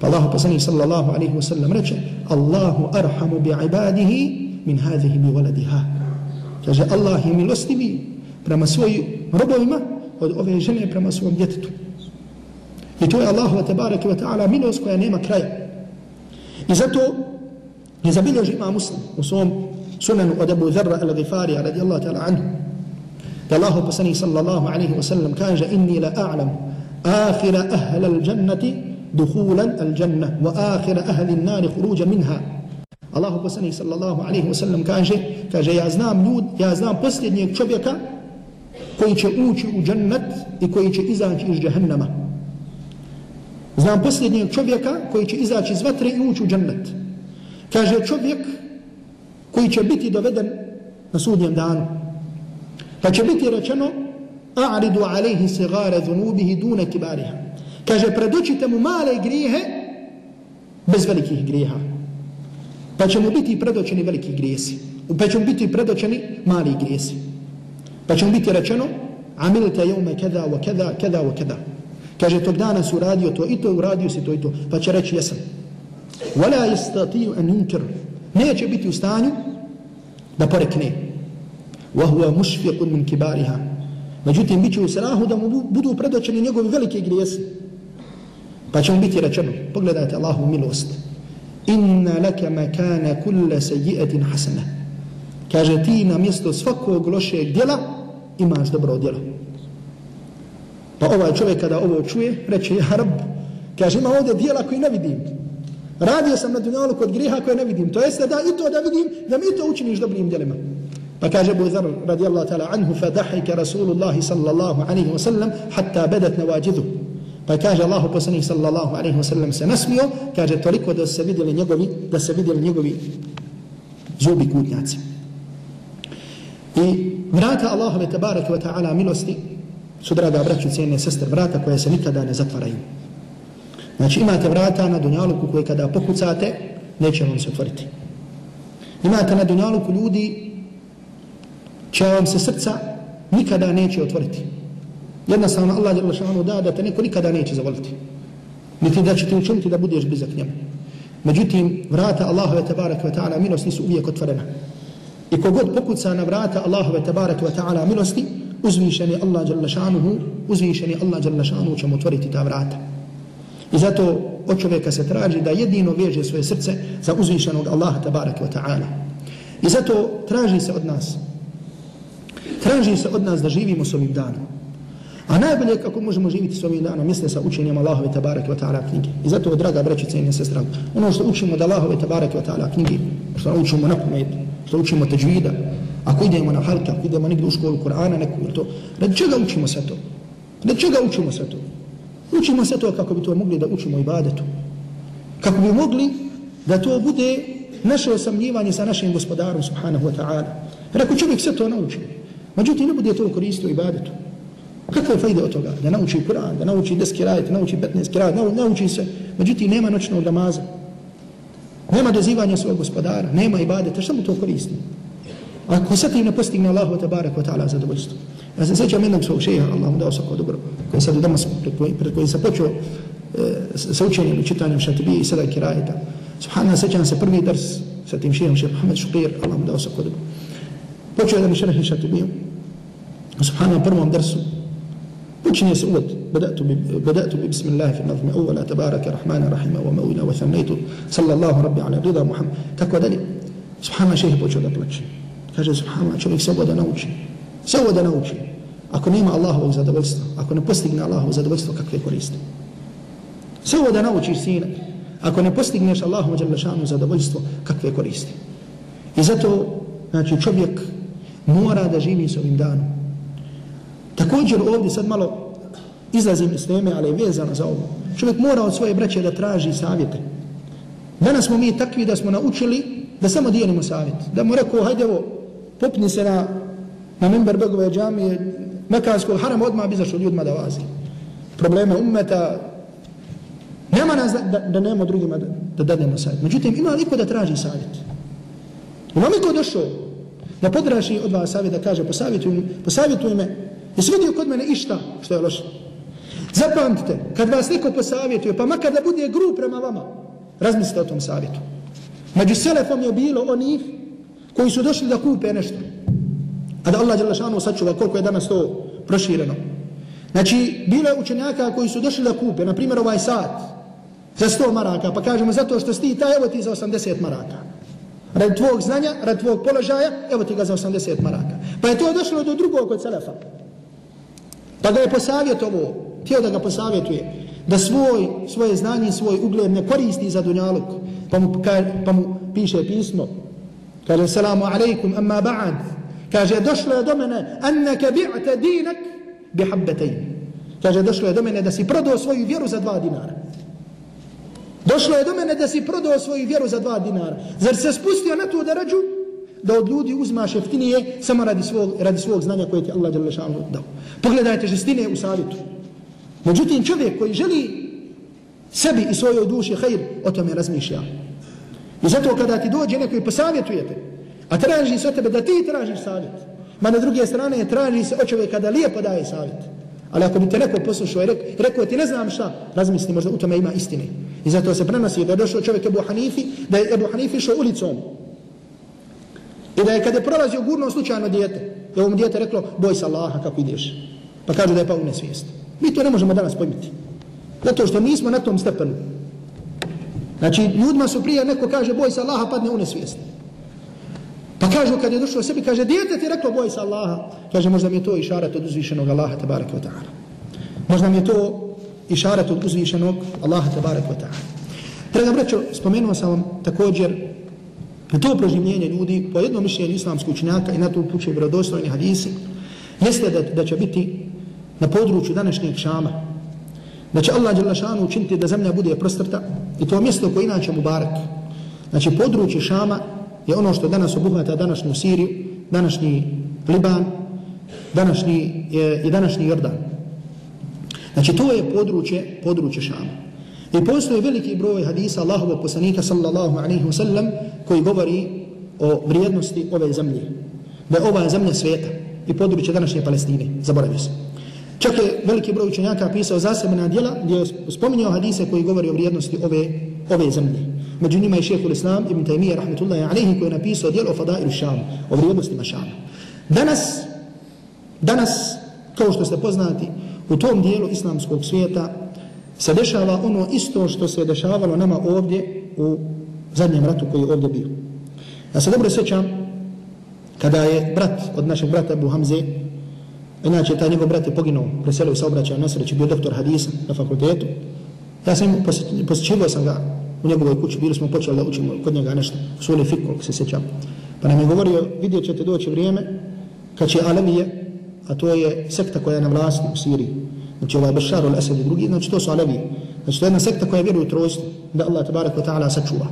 Pa Allahu poslanik sallallahu alaihi wa sallam reče, Allahu arhamu bi ibadihi min hadihi bi waladiha. Kaže, Allah je milostivi prema svojim robovima od ove žene prema svom djetetu. I to je Allahova tebareke ve ta'ala milost koja nema kraja. I zato je zabilježi ima muslim u svom سنن قد أبو ذر الغفاري رضي الله تعالى عنه. قال الله بسني صلى الله عليه وسلم كان إني لا أعلم آخر أهل الجنة دخولا الجنة وآخر أهل النار خروجا منها. الله بسني صلى الله عليه وسلم كان جه كان جه يازنام لود يازنام بس لدني كشبيكا كوي جه أوتي الجنة إكوي جه إزان في جهنم Znam posljednjeg čovjeka koji će izaći iz vatre i ući u džennet. Kaže čovjek koji će biti doveden na sudnjem danu. Pa će biti rečeno, a'ridu alaihi sigara zunubihi dune kibariha. Kaže, predočite mu male grijehe bez velikih grijeha pa će mu biti predočeni veliki grijesi. Pa će mu biti predočeni mali grijesi. Pa će mu biti rečeno, amilite jeume keda wa keda, keda wa keda. Kaže, tog dana su uradio to i to, uradio si to i to. Pa će reći, jesam. Wala istatiju an yunkir. Neće biti u stanju da porekne. Wa huwa مِنْ min kibariha. Međutim, bit će u strahu da mu budu predočeni njegovi velike grijesi. Pa će mu biti rečeno, pogledajte Allahu milost inna laka makana kulla sayyi'atin hasana. Kaže ti na mjesto svakog lošeg djela imaš dobro djelo. Pa ovaj čovjek kada ovo čuje, reče, ja rab, kaže ima ovdje djela koji ne vidim. Radio sam na dunjalu kod griha koje ne vidim. To jeste da i to da vidim, da mi to učiniš dobrim djelima. Pa kaže Abu Dharr radijallahu ta'ala anhu, fa Rasulullah sallallahu alaihi wa sallam, hatta bedat nevađidu. Pa kaže Allahu poslanik sallallahu alaihi wa sallam se nasmio, kaže toliko da se vidjeli njegovi, da se vidjeli njegovi zubi kutnjaci. I vrata Allahove tabaraka ve ta'ala milosti su draga braću cijene sestre, vrata koje se nikada ne zatvaraju. Znači imate vrata na dunjaluku koje kada pokucate, neće vam se otvoriti. Imate na dunjaluku ljudi će vam se srca nikada neće otvoriti. Jednostavno Allah je lašanu da da te neko nikada neće zavoliti. Niti da će ti učiniti da budeš blizak njemu. Međutim, vrata Allahove tabaraka wa ta'ala milosti su uvijek otvorena. I kogod pokuca na vrata Allahove tabaraka wa ta'ala milosti, uzvišeni Allah jalla šanuhu, uzvišeni Allah jalla šanuhu će mu otvoriti ta vrata. I zato od čovjeka se traži da jedino veže svoje srce za uzvišenog Allaha tabaraka wa ta'ala. I zato traži se od nas Traži se od nas da živimo s ovim danom. A najbolje kako možemo živjeti s ovim danom misle sa učenjem Allahove tabaraka wa ta'ala knjige. I zato, draga braćice i sestra, ono što učimo od Allahove tabaraka wa ta'ala knjige, što učimo na pamet, što učimo teđvida, ako idemo na halka, ako idemo negdje u školu Kur'ana, neku to, radi čega učimo sve to? Radi čega učimo sve to? Učimo sve to kako bi to mogli da učimo ibadetu. Kako bi mogli da to bude naše osamljivanje sa našim gospodarom, subhanahu wa ta'ala. Jer ako čovjek sve to nauči, međutim ne bude to koristio ibadetu, kakva je fajda od toga? Da nauči Kur'an, da nauči 10 kirajet, da nauči 15 radit, nauči se, međutim nema noćnog namaza. Nema dozivanja svog gospodara, nema ibadeta, Šta mu to koristi? Ako sa ti ne postigne Allahu te wa ta'ala zadovoljstvo. Ja se sjećam jednog svog šeha, Allah mu dao svako dobro, koji sad u doma pred, koji, pred kojim sam počeo e, sa učenjem i čitanjem šatibije i sada kirajeta. Subhanallah, sjećam se prvi drs sa tim šehom, šeha Muhammed Šukir, Allah mu dao svako dobro. Počeo da mi šerhi šatibiju. Subhanallah, prvom drsu, počinje se uvod, بدأت بدأت بسم الله في النظم أولا تبارك الرحمن الرحيم ومولى وثنيت صلى الله ربي على رضا محمد tako dalje subhana šejh počeo da plače kaže subhana čovjek sve da nauči sve da nauči ako nema Allahovog zadovoljstva ako ne postigne Allahovo zadovoljstvo kakve koristi sve da naučiš sine ako ne postigneš Allahovo dželle zadovoljstvo kakve koristi i zato znači čovjek mora da živi s ovim danom također ovdje sad malo izlazim iz teme, ali je vezano za ovo. Čovjek mora od svoje braće da traži savjete. Danas smo mi takvi da smo naučili da samo dijelimo savjet. Da mu rekao, hajde evo, popni se na, na member begove džamije, mekanskog harama, odmah bi zašao ljudima da vazi. Probleme ummeta, nema nas da, da, da nema drugima da, da dademo savjet. Međutim, ima li da traži savjet? Ima li ko došao da podraži od vas savjet, da kaže, posavjetuj, posavjetuj me, jesi vidio kod mene išta što je loše? Zapamtite, kad vas neko posavjetuje, pa makar da bude gru prema vama, razmislite o tom savjetu. Među selefom je bilo onih koji su došli da kupe nešto. A da Allah Đelešanu sačuva koliko je danas to prošireno. Znači, bilo je učenjaka koji su došli da kupe, na primjer ovaj sat, za 100 maraka, pa kažemo zato što sti ta, evo ti za 80 maraka. Rad tvog znanja, rad tvog položaja, evo ti ga za 80 maraka. Pa je to došlo do drugog kod selefa. Pa ga je posavjetovo, htio da ga posavjetuje, da svoj, svoje znanje, i svoj ugled ne koristi za dunjaluk, pa mu, ka, pa mu piše pismo. Kaže, salamu alaikum, amma ba'ad. Kaže, došlo je do mene, anneke bi'te dinak bi habbetajn. Kaže, došlo je do mene da si prodao svoju vjeru za dva dinara. Došlo je do mene da si prodao svoju vjeru za dva dinara. Zar se spustio na tu darađu da od ljudi uzmaš jeftinije samo radi svog, radi svog znanja koje ti Allah dao. Pogledajte žestine u savjetu. Međutim, čovjek koji želi sebi i svojoj duši hajr, o tome razmišlja. I zato kada ti dođe neko i posavjetujete, a traži se od tebe da ti tražiš savjet, ma na druge strane traži se od čovjeka da lijepo daje savjet. Ali ako bi te neko poslušao i rekao, rekao ti ne znam šta, razmisli, možda u tome ima istine. I zato se prenosi da je došao čovjek Ebu Hanifi, da je Ebu Hanifi išao ulicom. I da je kada je prolazio gurno slučajno dijete, je ovom dijete reklo, boj se Allaha kako ideš. Pa kažu da je pa u nesvijest. Mi to ne možemo danas pojmiti. Zato što nismo na tom stepenu. Znači, ljudima su prije, neko kaže, boj se Allaha, padne u nesvijest. Pa kažu, kad je došlo sebi, kaže, dijete ti je reklo, boj se Allaha. Kaže, možda mi je to išarat od uzvišenog Allaha, tabaraka wa ta'ala. Možda mi je to išarat od uzvišenog Allaha, tabaraka wa ta'ala. Draga braćo, spomenuo sam vam također to proživljenje ljudi po jednom mišljenju islamskog učenjaka i na to upućuje vjerodostojni hadisi, jeste da, da će biti na području današnjeg Šama, da će Allah Đelešanu učiniti da zemlja bude prostrta i to mjesto koje inače Mubarak. Znači područje Šama je ono što danas obuhvata današnju Siriju, današnji Liban, današnji, je, i današnji Jordan. Znači to je područje, područje Šama. I postoji veliki broj hadisa Allahovog poslanika sallallahu alaihi wa sallam koji govori o vrijednosti ove zemlje. Da je ova zemlja sveta i područje današnje Palestine. Zaboravio se. Čak je veliki broj učenjaka pisao zasebna djela gdje je spominjao hadise koji govori o vrijednosti ove, ove zemlje. Među njima je šehhul Islam ibn Taymiyyah rahmetullahi alaihi koji je napisao djelo Fadailu Šam, o vrijednostima Šama. Danas, danas, kao što ste poznati, u tom dijelu islamskog svijeta se dešava ono isto što se dešavalo nama ovdje u zadnjem ratu koji je ovdje bio. Ja se dobro sećam kada je brat od našeg brata Abu Hamze, inače taj njegov brat je poginuo, preselio se obraćao nesreći, bio doktor hadisa na fakultetu, ja sam posjećivao sam ga u njegovoj kući, bili smo počeli da učimo kod njega nešto, suli fik, koliko se sjećam. Pa nam je govorio, vidjet ćete doći vrijeme kad će Alevije, a to je sekta koja je na vlasti u Siriji, znači ovaj Bešar al-Asad i drugi, znači to su Alevije. Znači to je jedna sekta koja vjeruje u trojstvo, da Allah tabarak wa ta'ala sačuva.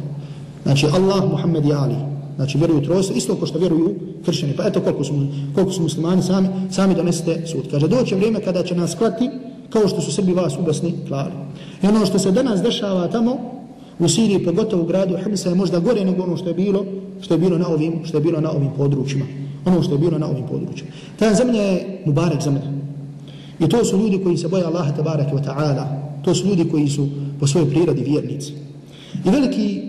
Znači Allah, Muhammed i Ali. Znači vjeruju u trojstvo, isto kao što vjeruju kršćani. Pa eto koliko su, koliko su muslimani sami, sami donesete sud. Kaže, doće vrijeme kada će nas klati kao što su Srbi vas u Bosni klali. I ono što se danas dešava tamo, u Siriji, pogotovo u gradu Himsa, je možda gore nego ono što je bilo, što je bilo na ovim, što je bilo na ovim područjima. Ono što je bilo na ovim područjima. Ta zemlja je Mubarek zemlja. I to su ljudi koji se boje Allaha tabaraka wa ta'ala. To su ljudi koji su po svojoj prirodi vjernici. I veliki,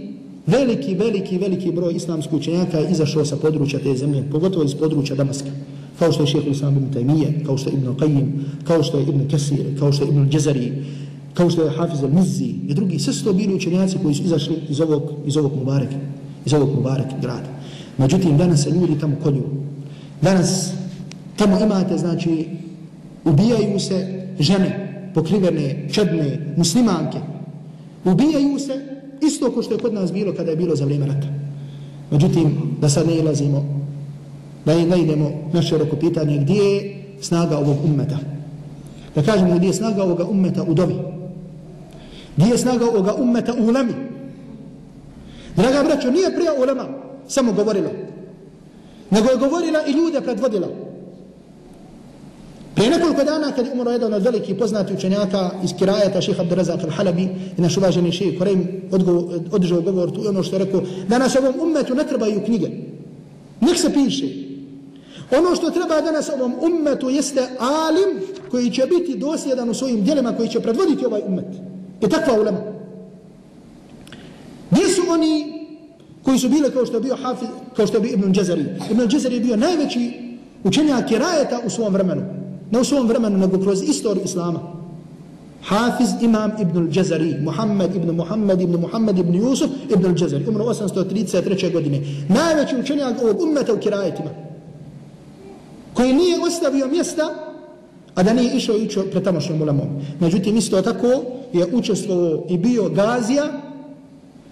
veliki, veliki, veliki broj islamskih učenjaka je izašao sa područja te zemlje, pogotovo iz područja Damaska. Kao što je šehr Islam ibn Taymiye, kao što je ibn Qayyim, kao što je ibn Kasir, kao što je ibn Jazari, kao što je Hafiz al-Mizzi i drugi. Sve su to bili učenjaci koji su izašli iz ovog, iz ovog Mubarek, iz ovog Mubarek grada. Međutim, danas se ljudi tamo kolju. Danas tamo imate, znači, ubijaju se žene, pokrivene, čedne, muslimanke. Ubijaju se isto ko što je kod nas bilo kada je bilo za vrijeme rata. Međutim, da sad ne ilazimo, da ne idemo na široko pitanje gdje je snaga ovog ummeta. Da kažemo gdje je snaga ovoga ummeta u dobi. Gdje je snaga ovoga ummeta u ulemi. Draga braćo, nije prija ulema samo govorila. Nego je govorila i ljude predvodila. Prije nekoliko dana kad je umro jedan od velikih poznati učenjaka iz kirajata šeha Abdurazak al-Halabi i naš uvaženi šeha Korejm održao govor tu i ono što je rekao danas ovom ummetu ne trebaju knjige. Nek se piše. Ono što treba danas ovom ummetu jeste alim koji će biti dosjedan u svojim djelima koji će predvoditi ovaj ummet. I takva ulema. Gdje su oni koji su bile kao što je bio Hafiz, kao što je bio Ibn Džezari. Ibn Džezari je bio najveći učenjak kirajeta u svom vremenu ne u svom vremenu, nego kroz istoriju Islama. Hafiz imam ibn al-Jazari, Muhammed ibn Muhammed ibn Muhammed ibn Yusuf ibn al-Jazari, umro 833. godine. Najveći učenjak ovog ummeta u kirajetima. Koji nije ostavio mjesta, a da nije išao i išao pred ulemom. Međutim, isto tako je učestvovao i bio Gazija,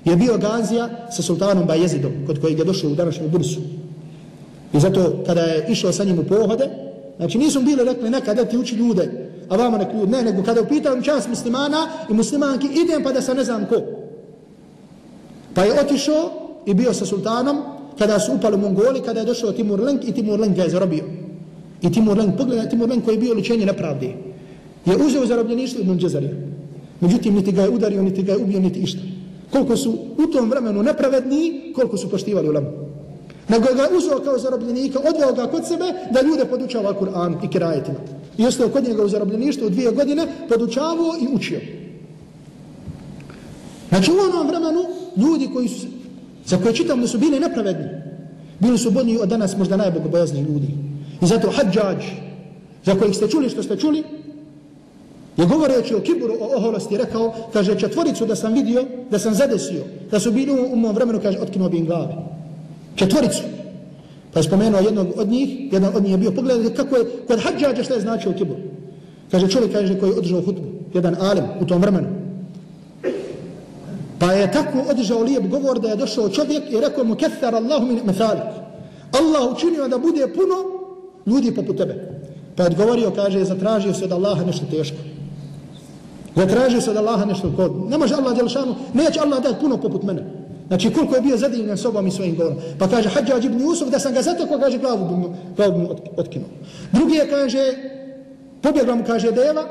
je bio Gazija sa sultanom Bajezidom, kod kojeg je došao u današnju bursu. I zato kada je išao sa njim u pohode, Znači nisu bili rekli neka da ti uči ljude, a vama nek ljudi, ne, nego kada upitam čas muslimana i muslimanki, idem pa da se ne znam ko. Pa je otišao i bio sa sultanom, kada su upali Mongoli, kada je došao Timur Lenk i Timur Lenk ga je zarobio. I Timur Lenk, pogledaj, Timur Lenk koji je bio ličenje nepravde, je uzeo zarobljeništvo Ibn Džezarija. Međutim, niti ga je udario, niti ga je ubio, niti išta. Koliko su u tom vremenu nepravedni, koliko su poštivali u nego ga uzeo kao zarobljenika, odveo ga kod sebe da ljude podučava Kur'an i kirajetima. I ostao kod njega u zarobljeništvu u dvije godine, podučavao i učio. Znači u onom vremenu ljudi koji su, za koje čitam da su bili nepravedni, bili su bolji od danas možda najbogobojazniji ljudi. I zato hađađ, za kojih ste čuli što ste čuli, je govoreći o kiburu, o oholosti, rekao, kaže, četvoricu da sam vidio, da sam zadesio, da su bili u, u mom vremenu, kaže, otkinuo bi im glave. Četvoricu. Pa je spomenuo jednog od njih, jedan od njih je bio, pogledajte kako je, kod hađađa šta je značio kibur. Kaže čovjek kaže koji je održao hutbu, jedan alim u tom vremenu. Pa je tako održao lijep govor da je došao čovjek i rekao mu kethar Allahu min mefalik. Allah učinio da bude puno ljudi poput tebe. Pa je odgovorio, kaže, zatražio se od Allaha nešto teško. Zatražio se od Allaha nešto kod. Ne može Allah djelšanu, neće Allah dati puno poput mene. Znači koliko je bio zadivljen sobom i svojim govorom. Pa kaže Hadžađ ibn Jusuf da sam ga zatekao, kaže glavu bi mu, glavu bi mu otkinuo. Drugi je kaže, pobjegla mu kaže deva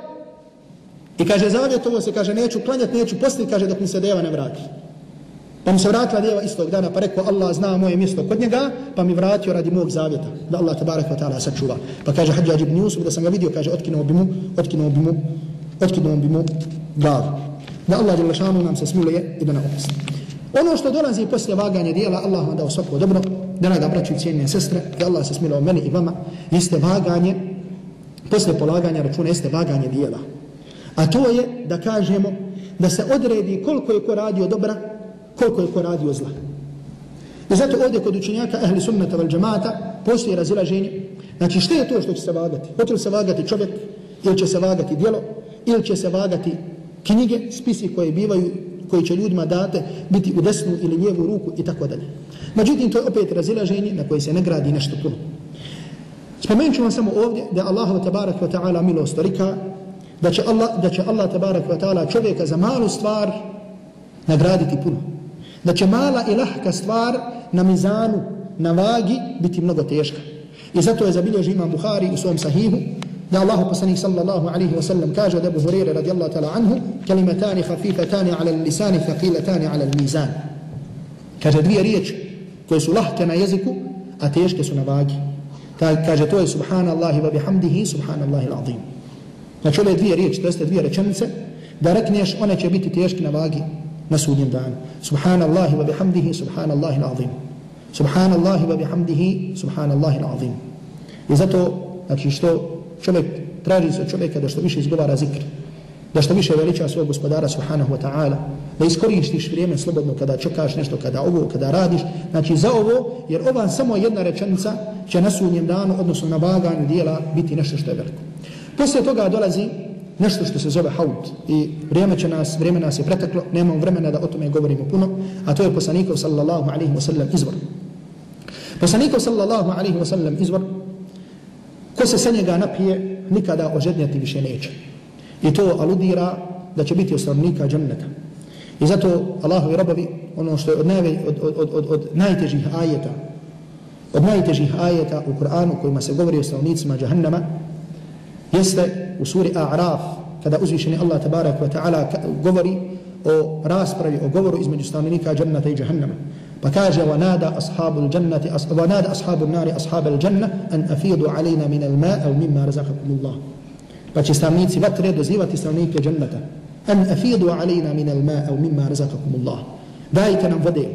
i kaže zavjetovo se, kaže neću klanjati, neću postiti, kaže dok mi se deva ne vrati. Pa mu se vratila deva istog dana pa rekao Allah zna moje mjesto kod njega pa mi vratio radi mog zavjeta da Allah tabarak wa ta'ala sačuva. Pa kaže Hadžađ ibn Yusuf, da sam ga vidio, kaže otkinuo bi mu, otkinuo bi mu, otkinuo bi mu glavu. Da Allah nam se smiluje i da nam. Ono što dolazi poslije vaganja dijela, Allah vam dao svako dobro, da naga braću i cijenine sestre, da Allah se smilao meni i vama, jeste vaganje, poslije polaganja računa, jeste vaganje dijela. A to je da kažemo da se odredi koliko je ko radio dobra, koliko je ko radio zla. I I zato ovdje kod učenjaka ehli sunnata val džamata postoji razilaženje. Znači što je to što će se vagati? Hoće li se vagati čovjek ili će se vagati djelo ili će se vagati knjige, spisi koje bivaju koji će ljudima date biti u desnu ili lijevu ruku i tako dalje. Međutim, to je opet razilaženje na koje se ne gradi nešto puno. Spomenut ću vam samo ovdje da je Allah tabarak wa ta'ala milost tolika da će Allah, da će Allah tabarak wa ta'ala čovjeka za malu stvar nagraditi puno. Da će mala i lahka stvar na mizanu, na vagi biti mnogo teška. I zato je zabilježi imam Buhari u svom sahihu da Allah poslanih sallallahu alaihi wa sallam kaže da Abu Hurire radijallahu ta'ala anhu kalimatani hafifatani ala lisani faqilatani ala mizan. Kaže dvije riječi koje su lahke na jeziku, a teške su na vagi. Ta, kaže to je subhanallahi wa bihamdihi subhanallahi l'azim. Znači ove dvije riječi, to jeste dvije rečenice, da rekneš one će biti teški na vagi na sudnjem danu. Subhanallahi wa bihamdihi subhanallahi l'azim. Subhanallahi wa bihamdihi subhanallahi l'azim. I zato, znači što čovjek traži se čovjeka da što više izgovara zikr, da što više veliča svog gospodara subhanahu wa ta'ala, da iskoristiš vrijeme slobodno kada čekaš nešto, kada ovo, kada radiš, znači za ovo, jer ova samo jedna rečenica će na sudnjem danu, odnosno na vaganju dijela, biti nešto što je veliko. Poslije toga dolazi nešto što se zove haud i vrijeme će nas, vrijeme nas je preteklo, nemamo vremena da o tome govorimo puno, a to je poslanikov sallallahu alaihi wa sallam izvor. Poslanikov sallallahu alaihi wa sallam izvor, ko se sa njega napije, nikada ožednjati više neće. I to aludira da će biti osnovnika džanneta. I zato Allahovi robovi, ono što je od, najve, od, od, od, od, od najtežih ajeta, od najtežih ajeta u Kur'anu kojima se govori o stanovnicima džahannama, jeste u suri A'raf, kada uzvišeni Allah tabarak wa ta'ala govori o raspravi, o govoru između stanovnika džannata i džahannama. Pa kaže, وَنَادَ أَصْحَابُ الْجَنَّةِ وَنَادَ أَصْحَابُ النَّارِ أَصْحَابَ الْجَنَّةِ أَنْ أَفِيدُ عَلَيْنَا مِنَ الْمَاءَ أَوْ مِمَّا رَزَقَكُمُ اللَّهُ Pa će stavnici vatre dozivati stavnike džannata. An afidu alejna min al ma'a aw mimma razaqakum Allah. Dajte nam vode.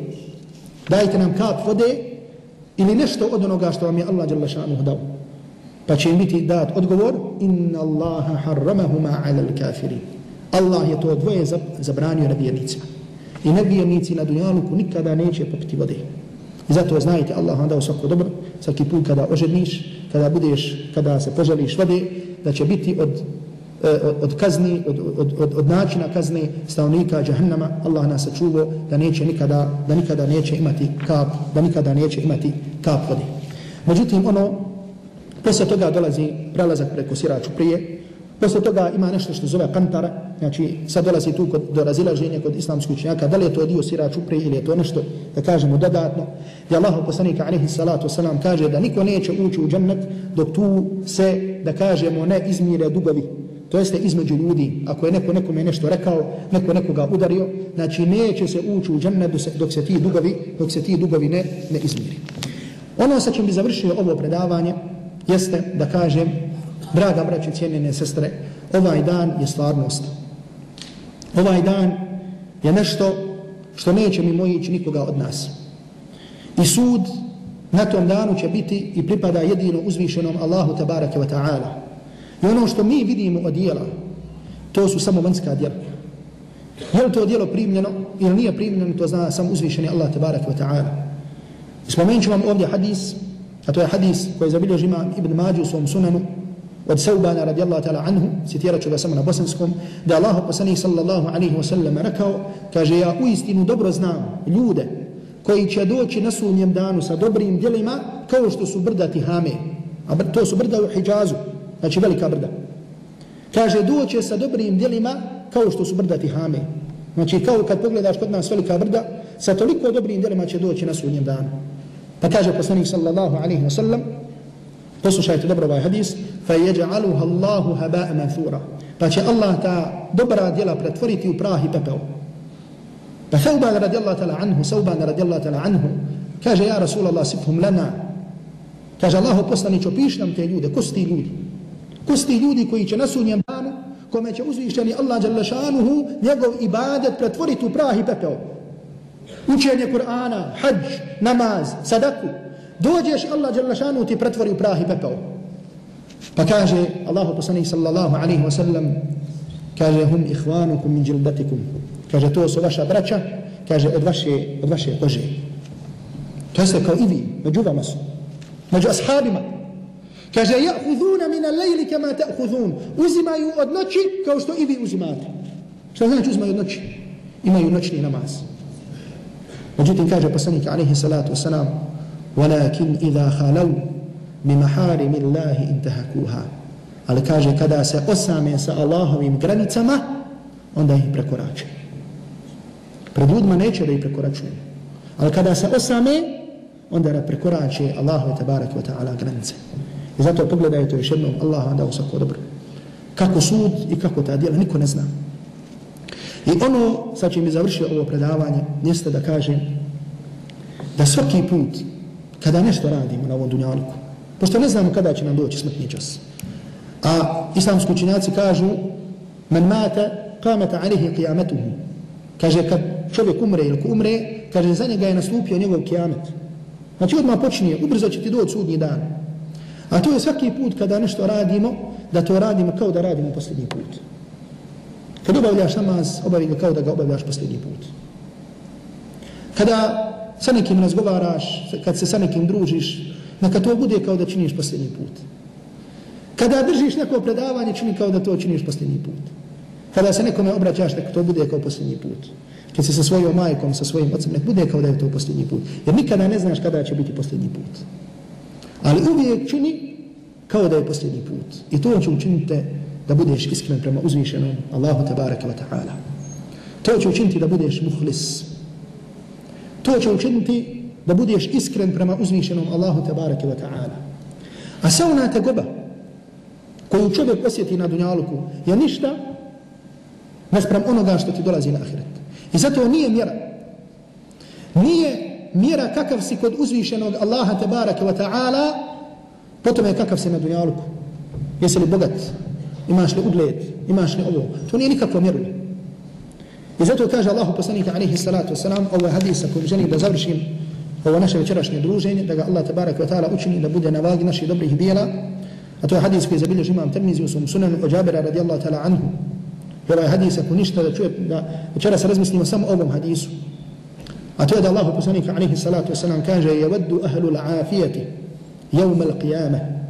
Dajte nam kap vode ili nešto od onoga što vam je Allah dželle šanuhu dao. Pa će im biti dat odgovor inna Allaha harramahuma ala al-kafirin. Allah je to dvoje zabranio nevjernicima. I nevjernici na dunjaluku nikada neće popiti vode. I zato znajte Allah vam dao svako dobro, svaki put kada ožedniš, kada budeš, kada se poželiš vode, da će biti od, od, od kazni, od, od, od, od načina kazne stavnika džahannama, Allah nas sačuvao da neće nikada, da nikada neće imati kap, da nikada neće imati kap vode. Međutim, ono, posle toga dolazi prelazak preko siraču prije, Posle toga ima nešto što zove kantara, znači sad dolazi tu kod, do razilaženja kod islamskih učenjaka, da li je to dio sira čupre ili je to nešto, da kažemo, dodatno. gdje Allah poslanika alaihi salatu wasalam kaže da niko neće ući u džennet dok tu se, da kažemo, ne izmire dugovi. To jeste između ljudi, ako je neko nekome nešto rekao, neko nekoga udario, znači neće se ući u džennet dok se ti dugovi, dok se ti dugovi ne, ne izmiri. Ono sa čim bi završio ovo predavanje jeste da kažem Draga braće, cijenjene sestre, ovaj dan je stvarnost. Ovaj dan je nešto što neće mi mojići nikoga od nas. I sud na tom danu će biti i pripada jedino uzvišenom Allahu tabaraka wa ta'ala. I ono što mi vidimo od dijela, to su samo vanjska dijela. Je li to dijelo primljeno ili nije primljeno, to zna samo uzvišeni Allah tabaraka wa ta'ala. Spomenut ću vam ovdje hadis, a to je hadis koji zabilježi imam Ibn Mađu u svom sunanu, od Seubana radijallahu ta'ala anhu, citirat ću ga samo na bosanskom, da Allah poslanih sallallahu alaihi wa sallam rekao, kaže ja u istinu dobro znam ljude koji će doći na sunnjem danu sa dobrim djelima kao što su brda Tihame. A to su brda u Hijazu, znači velika brda. Kaže doće sa dobrim djelima kao što su brda Tihame. Znači kao kad pogledaš kod nas velika brda, sa toliko dobrim djelima će doći na sunnjem danu. Pa kaže poslanik sallallahu alaihi wa sallam, Poslušajte dobro ovaj hadis. Fa yaj'aluha Allahu haba'a manthura. Pa će Allah ta dobra djela pretvoriti u prah i pepeo. Pa Thauban radijallahu ta'ala anhu, Thauban radijallahu ta'ala anhu, kaže ja Rasulallah sifhum lana. Kaže Allah poslanić opiš nam te ljude. Ko su ti ljudi? Ko su ti ljudi koji će na sunjem danu, kome će uzvišeni Allah jalla šanuhu, njegov ibadet pretvoriti u prah i pepeo. Učenje Kur'ana, hađ, namaz, sadaku, dođeš Allah dželle šanu ti pretvori u prah i pepeo pa kaže Allahu poslanik sallallahu alejhi ve sellem kaže hum ihwanukum min jildatikum kaže to su vaša braća kaže od vaše od vaše kože To jeste kao i vi, među vama su. Među ashabima. Kaže, ja'huduna min al-layli kama ta'hudun. Uzimaju od noći kao što i vi uzimate. Što znači uzimaju od noći? Imaju noćni namaz. Međutim, kaže poslanik alaihi salatu wasalam, walakin idha halav bi maharim illahi intahakuha. Ali kaže, kada se osame sa Allahovim granicama, onda ih prekorače. Pred ljudima neće da ih prekoračuju. Ali kada se osame, onda da prekorače Allahu tabarak wa ta'ala granice. I zato pogledajte još jednom, Allah vam dao svako dobro. Kako sud i kako ta djela, niko ne zna. I ono, sad će mi završio ovo predavanje, jeste da kažem da svaki put kada nešto radimo na ovom dunjalku, pošto ne znamo kada će nam doći smrtni čas, a islamski učinjaci kažu men mata kamata alihi qiyametuhu. kaže kad čovjek umre ili umre kaže za njega je nastupio njegov kijamet znači odmah počinje ubrzo će ti doći sudnji dan. A to je svaki put kada nešto radimo da to radimo kao da radimo posljednji put. Kad obavljaš namaz obavi ga kao da ga obavljaš posljednji put. Kada sa nekim razgovaraš kad se sa nekim družiš neka to bude kao da činiš posljednji put. Kada držiš neko predavanje čini kao da to činiš posljednji put. Kada se nekome obraćaš neka to bude kao posljednji put. Kad se sa svojom majkom, sa svojim ocem nek bude kao da je to posljednji put. Jer nikada ne znaš kada će biti posljednji put. Ali uvijek čini kao da je posljednji put. I to će učiniti da budeš iskren prema uzvišenom Allahu tabaraka wa ta'ala. To će učiniti da budeš muhlis. To će učiniti da budeš iskren prema uzvišenom Allahu tabaraka wa ta'ala. A sa ona tegoba koju čovjek osjeti na dunjaluku je ništa nasprem onoga što ti dolazi na ahiret. I zato nije mjera nije mjera kakav si kod uzvišenog Allaha tabaraka wa ta'ala potom je kakav si na dunjaluku. Jesi li bogat? Imaš li ugled? Imaš li ovo? To nije nikakvo mjerilo. I zato kaže Allahu poslanika alaihi salatu wasalam, ovo je hadisa kojim želim da završim. Ovo naše večerašnje druženje, da ga Allah tabarak wa ta'ala učini da bude na vagi naših dobrih dijela. A to je hadis koji je zabiljež imam Tirmizi u svom sunanu o Jabira radijallahu ta'ala anhu. I ovaj hadis ako ništa da čuje, da večera se razmislimo samo ovom hadisu. A to je da Allahu poslanika alaihi salatu wasalam kaže jeveddu ahlu l'afijati jevma l'qiyama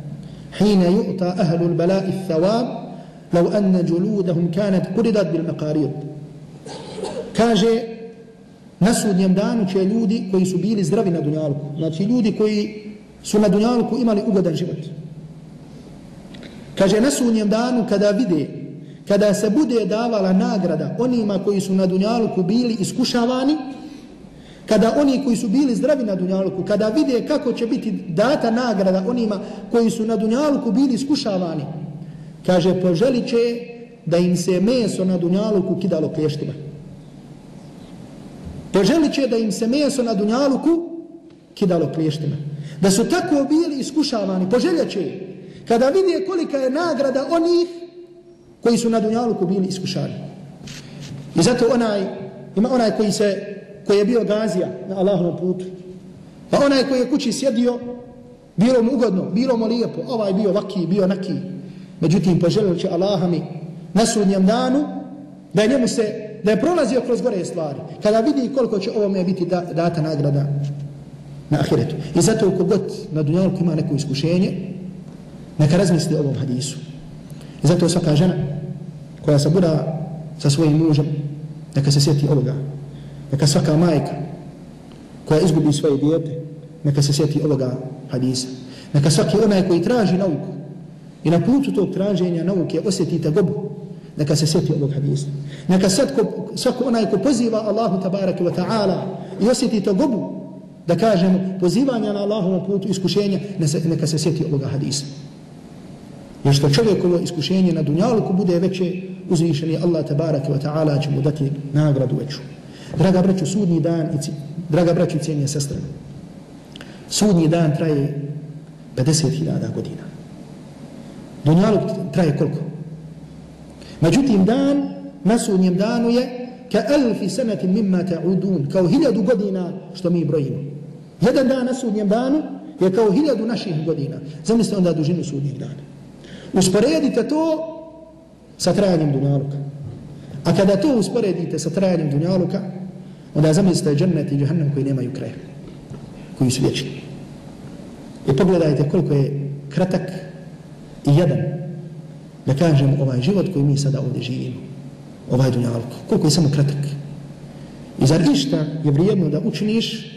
حين يؤتى أهل البلاء الثواب لو أن جلودهم كانت قردت بالمقاريض kaže na sudnjem danu će ljudi koji su bili zdravi na dunjalku, znači ljudi koji su na dunjalku imali ugodan život. Kaže na sudnjem danu kada vide, kada se bude davala nagrada onima koji su na dunjalku bili iskušavani, kada oni koji su bili zdravi na dunjalku, kada vide kako će biti data nagrada onima koji su na dunjalku bili iskušavani, kaže poželit će da im se meso na dunjalku kidalo klještima. Poželit će da im se meso na dunjaluku kidalo plještima. Da su tako bili iskušavani, poželjet će kada vidje kolika je nagrada onih koji su na dunjaluku bili iskušani. I zato onaj, ima onaj koji se, koji je bio gazija na Allahovom putu. Pa onaj koji je kući sjedio, bilo mu ugodno, bilo mu lijepo, ovaj bio vaki, bio naki. Međutim, poželit će Allahami na sudnjem danu da je njemu se da je prolazio kroz gore stvari, kada vidi koliko će ovome biti da, data nagrada na ahiretu. I zato u kogod na dunjalku ima neko iskušenje, neka razmisli o ovom hadisu. I zato svaka žena koja se buda sa svojim mužem, neka se sjeti ovoga. Neka svaka majka koja izgubi svoje dijete, neka se sjeti ovoga hadisa. Neka svaki onaj koji traži nauku i na putu tog traženja nauke osjetite gobu, neka se sjeti ovog hadisa. Neka svako, svako onaj ko poziva Allahu tabaraka wa ta'ala i osjeti to gobu, da kažemo pozivanja na Allahovom putu iskušenja, neka se sjeti ovoga hadisa. Jer što čovjekovo iskušenje na dunjalku bude veće, uzvišeni Allah tabaraka wa ta'ala će mu dati nagradu veću. Draga braću, sudnji dan, i draga braću i cijenije sestre, sudnji dan traje 50.000 godina. Dunjaluk traje koliko? Međutim, dan na sudnjem danu je ka elfi senati mimma ta'udun, kao hiljadu godina što mi brojimo. Jedan dan na sudnjem danu je kao hiljadu naših godina. Zamislite onda dužinu sudnjeg dana. Usporedite to sa trajanjem dunjaluka. A kada to usporedite sa trajanjem dunjaluka, onda zamislite džennet i džahannam koji nemaju kraja. koji su vječni. I pogledajte koliko je kratak i jedan, da kažem, ovaj život koji mi sada ovdje živimo, ovaj dunjalko, koliko je samo kratak. I zar išta je vrijedno da učiniš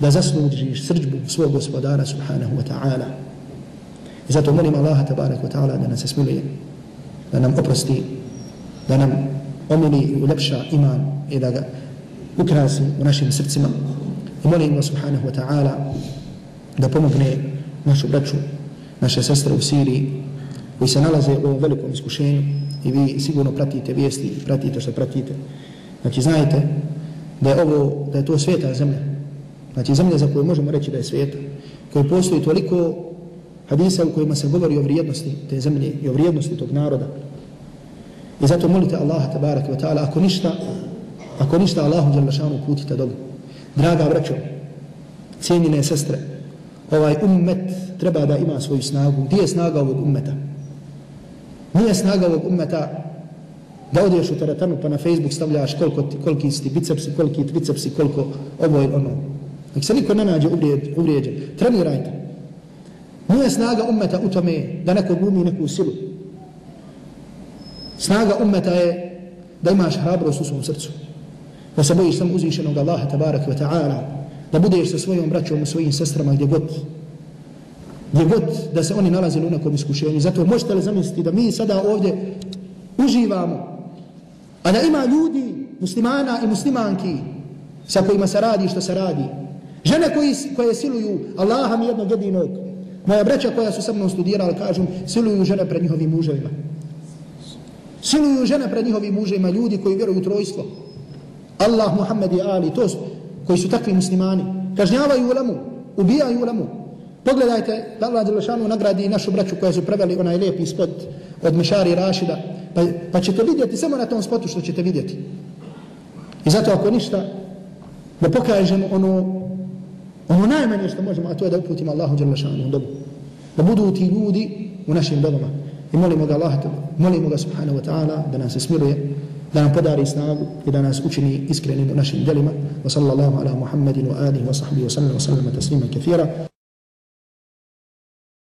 da zaslužiš srđbu svog gospodara subhanahu wa ta'ala. I zato molim Allaha tabarak wa ta'ala da nas se smiluje, da nam oprosti, da nam omili i ulepša iman i da ga ukrasi u našim srcima. I molim ga subhanahu wa ta'ala da pomogne našu braću, naše sestre u Siriji koji se nalaze u ovom velikom iskušenju i vi sigurno pratite vijesti i pratite što pratite. Znači znajte da je ovo, da je to sveta zemlja. Znači zemlja za koju možemo reći da je sveta. Koji postoji toliko hadisa u kojima se govori o vrijednosti te zemlje i o vrijednosti tog naroda. I zato molite Allaha tabaraka wa ta'ala ako ništa, ako ništa Allahu djelašanu putite dobro. Draga braćo, cijenjene sestre, ovaj ummet treba da ima svoju snagu. Gdje je snaga ovog ummeta? Nije snaga ovog ummeta da odeš u teretanu pa na Facebook stavljaš koliko, koliki si bicepsi, koliki tricepsi, koliko ovo i ono. Nek se niko ne nađe uvrijeđen. Trenirajte. Nije snaga ummeta u tome da neko glumi neku silu. Snaga ummeta je da imaš hrabrost u svom srcu. Da se bojiš sam uzvišenog Allaha tabaraka wa ta'ala. Da budeš sa svojom braćom i svojim sestrama gdje god. Gdje god da se oni nalazili na onakom iskušenju. Zato možete li zamisliti da mi sada ovdje uživamo. A da ima ljudi, muslimana i muslimanki sa kojima se radi što se radi. Žene koji, koje siluju Allaha mi jednog jedinog. Moja braća koja su sa mnom studirala kažu siluju žene pred njihovim muževima. Siluju žene pred njihovim muževima ljudi koji vjeruju u trojstvo. Allah, Muhammed i Ali, to su, koji su takvi muslimani. Kažnjavaju ulemu, ubijaju ulemu. Pogledajte da Allah Đelešanu nagradi našu braću koja su preveli onaj lijepi spot od Mešari Rašida. Pa, pa ćete vidjeti samo na tom spotu što ćete vidjeti. I zato ako ništa, da pokažemo ono, ono najmanje što možemo, a to je da uputimo Allahu Đelešanu u dobu. Da budu ti ljudi u našim dobama. I molimo ga Allah, molimo ga subhanahu wa ta'ala da nas smiruje, da nam podari snagu i da nas učini iskrenim u našim delima. Wa sallallahu ala Muhammedin wa alihi wa sahbihi wa sallam wa sallam taslima kathira.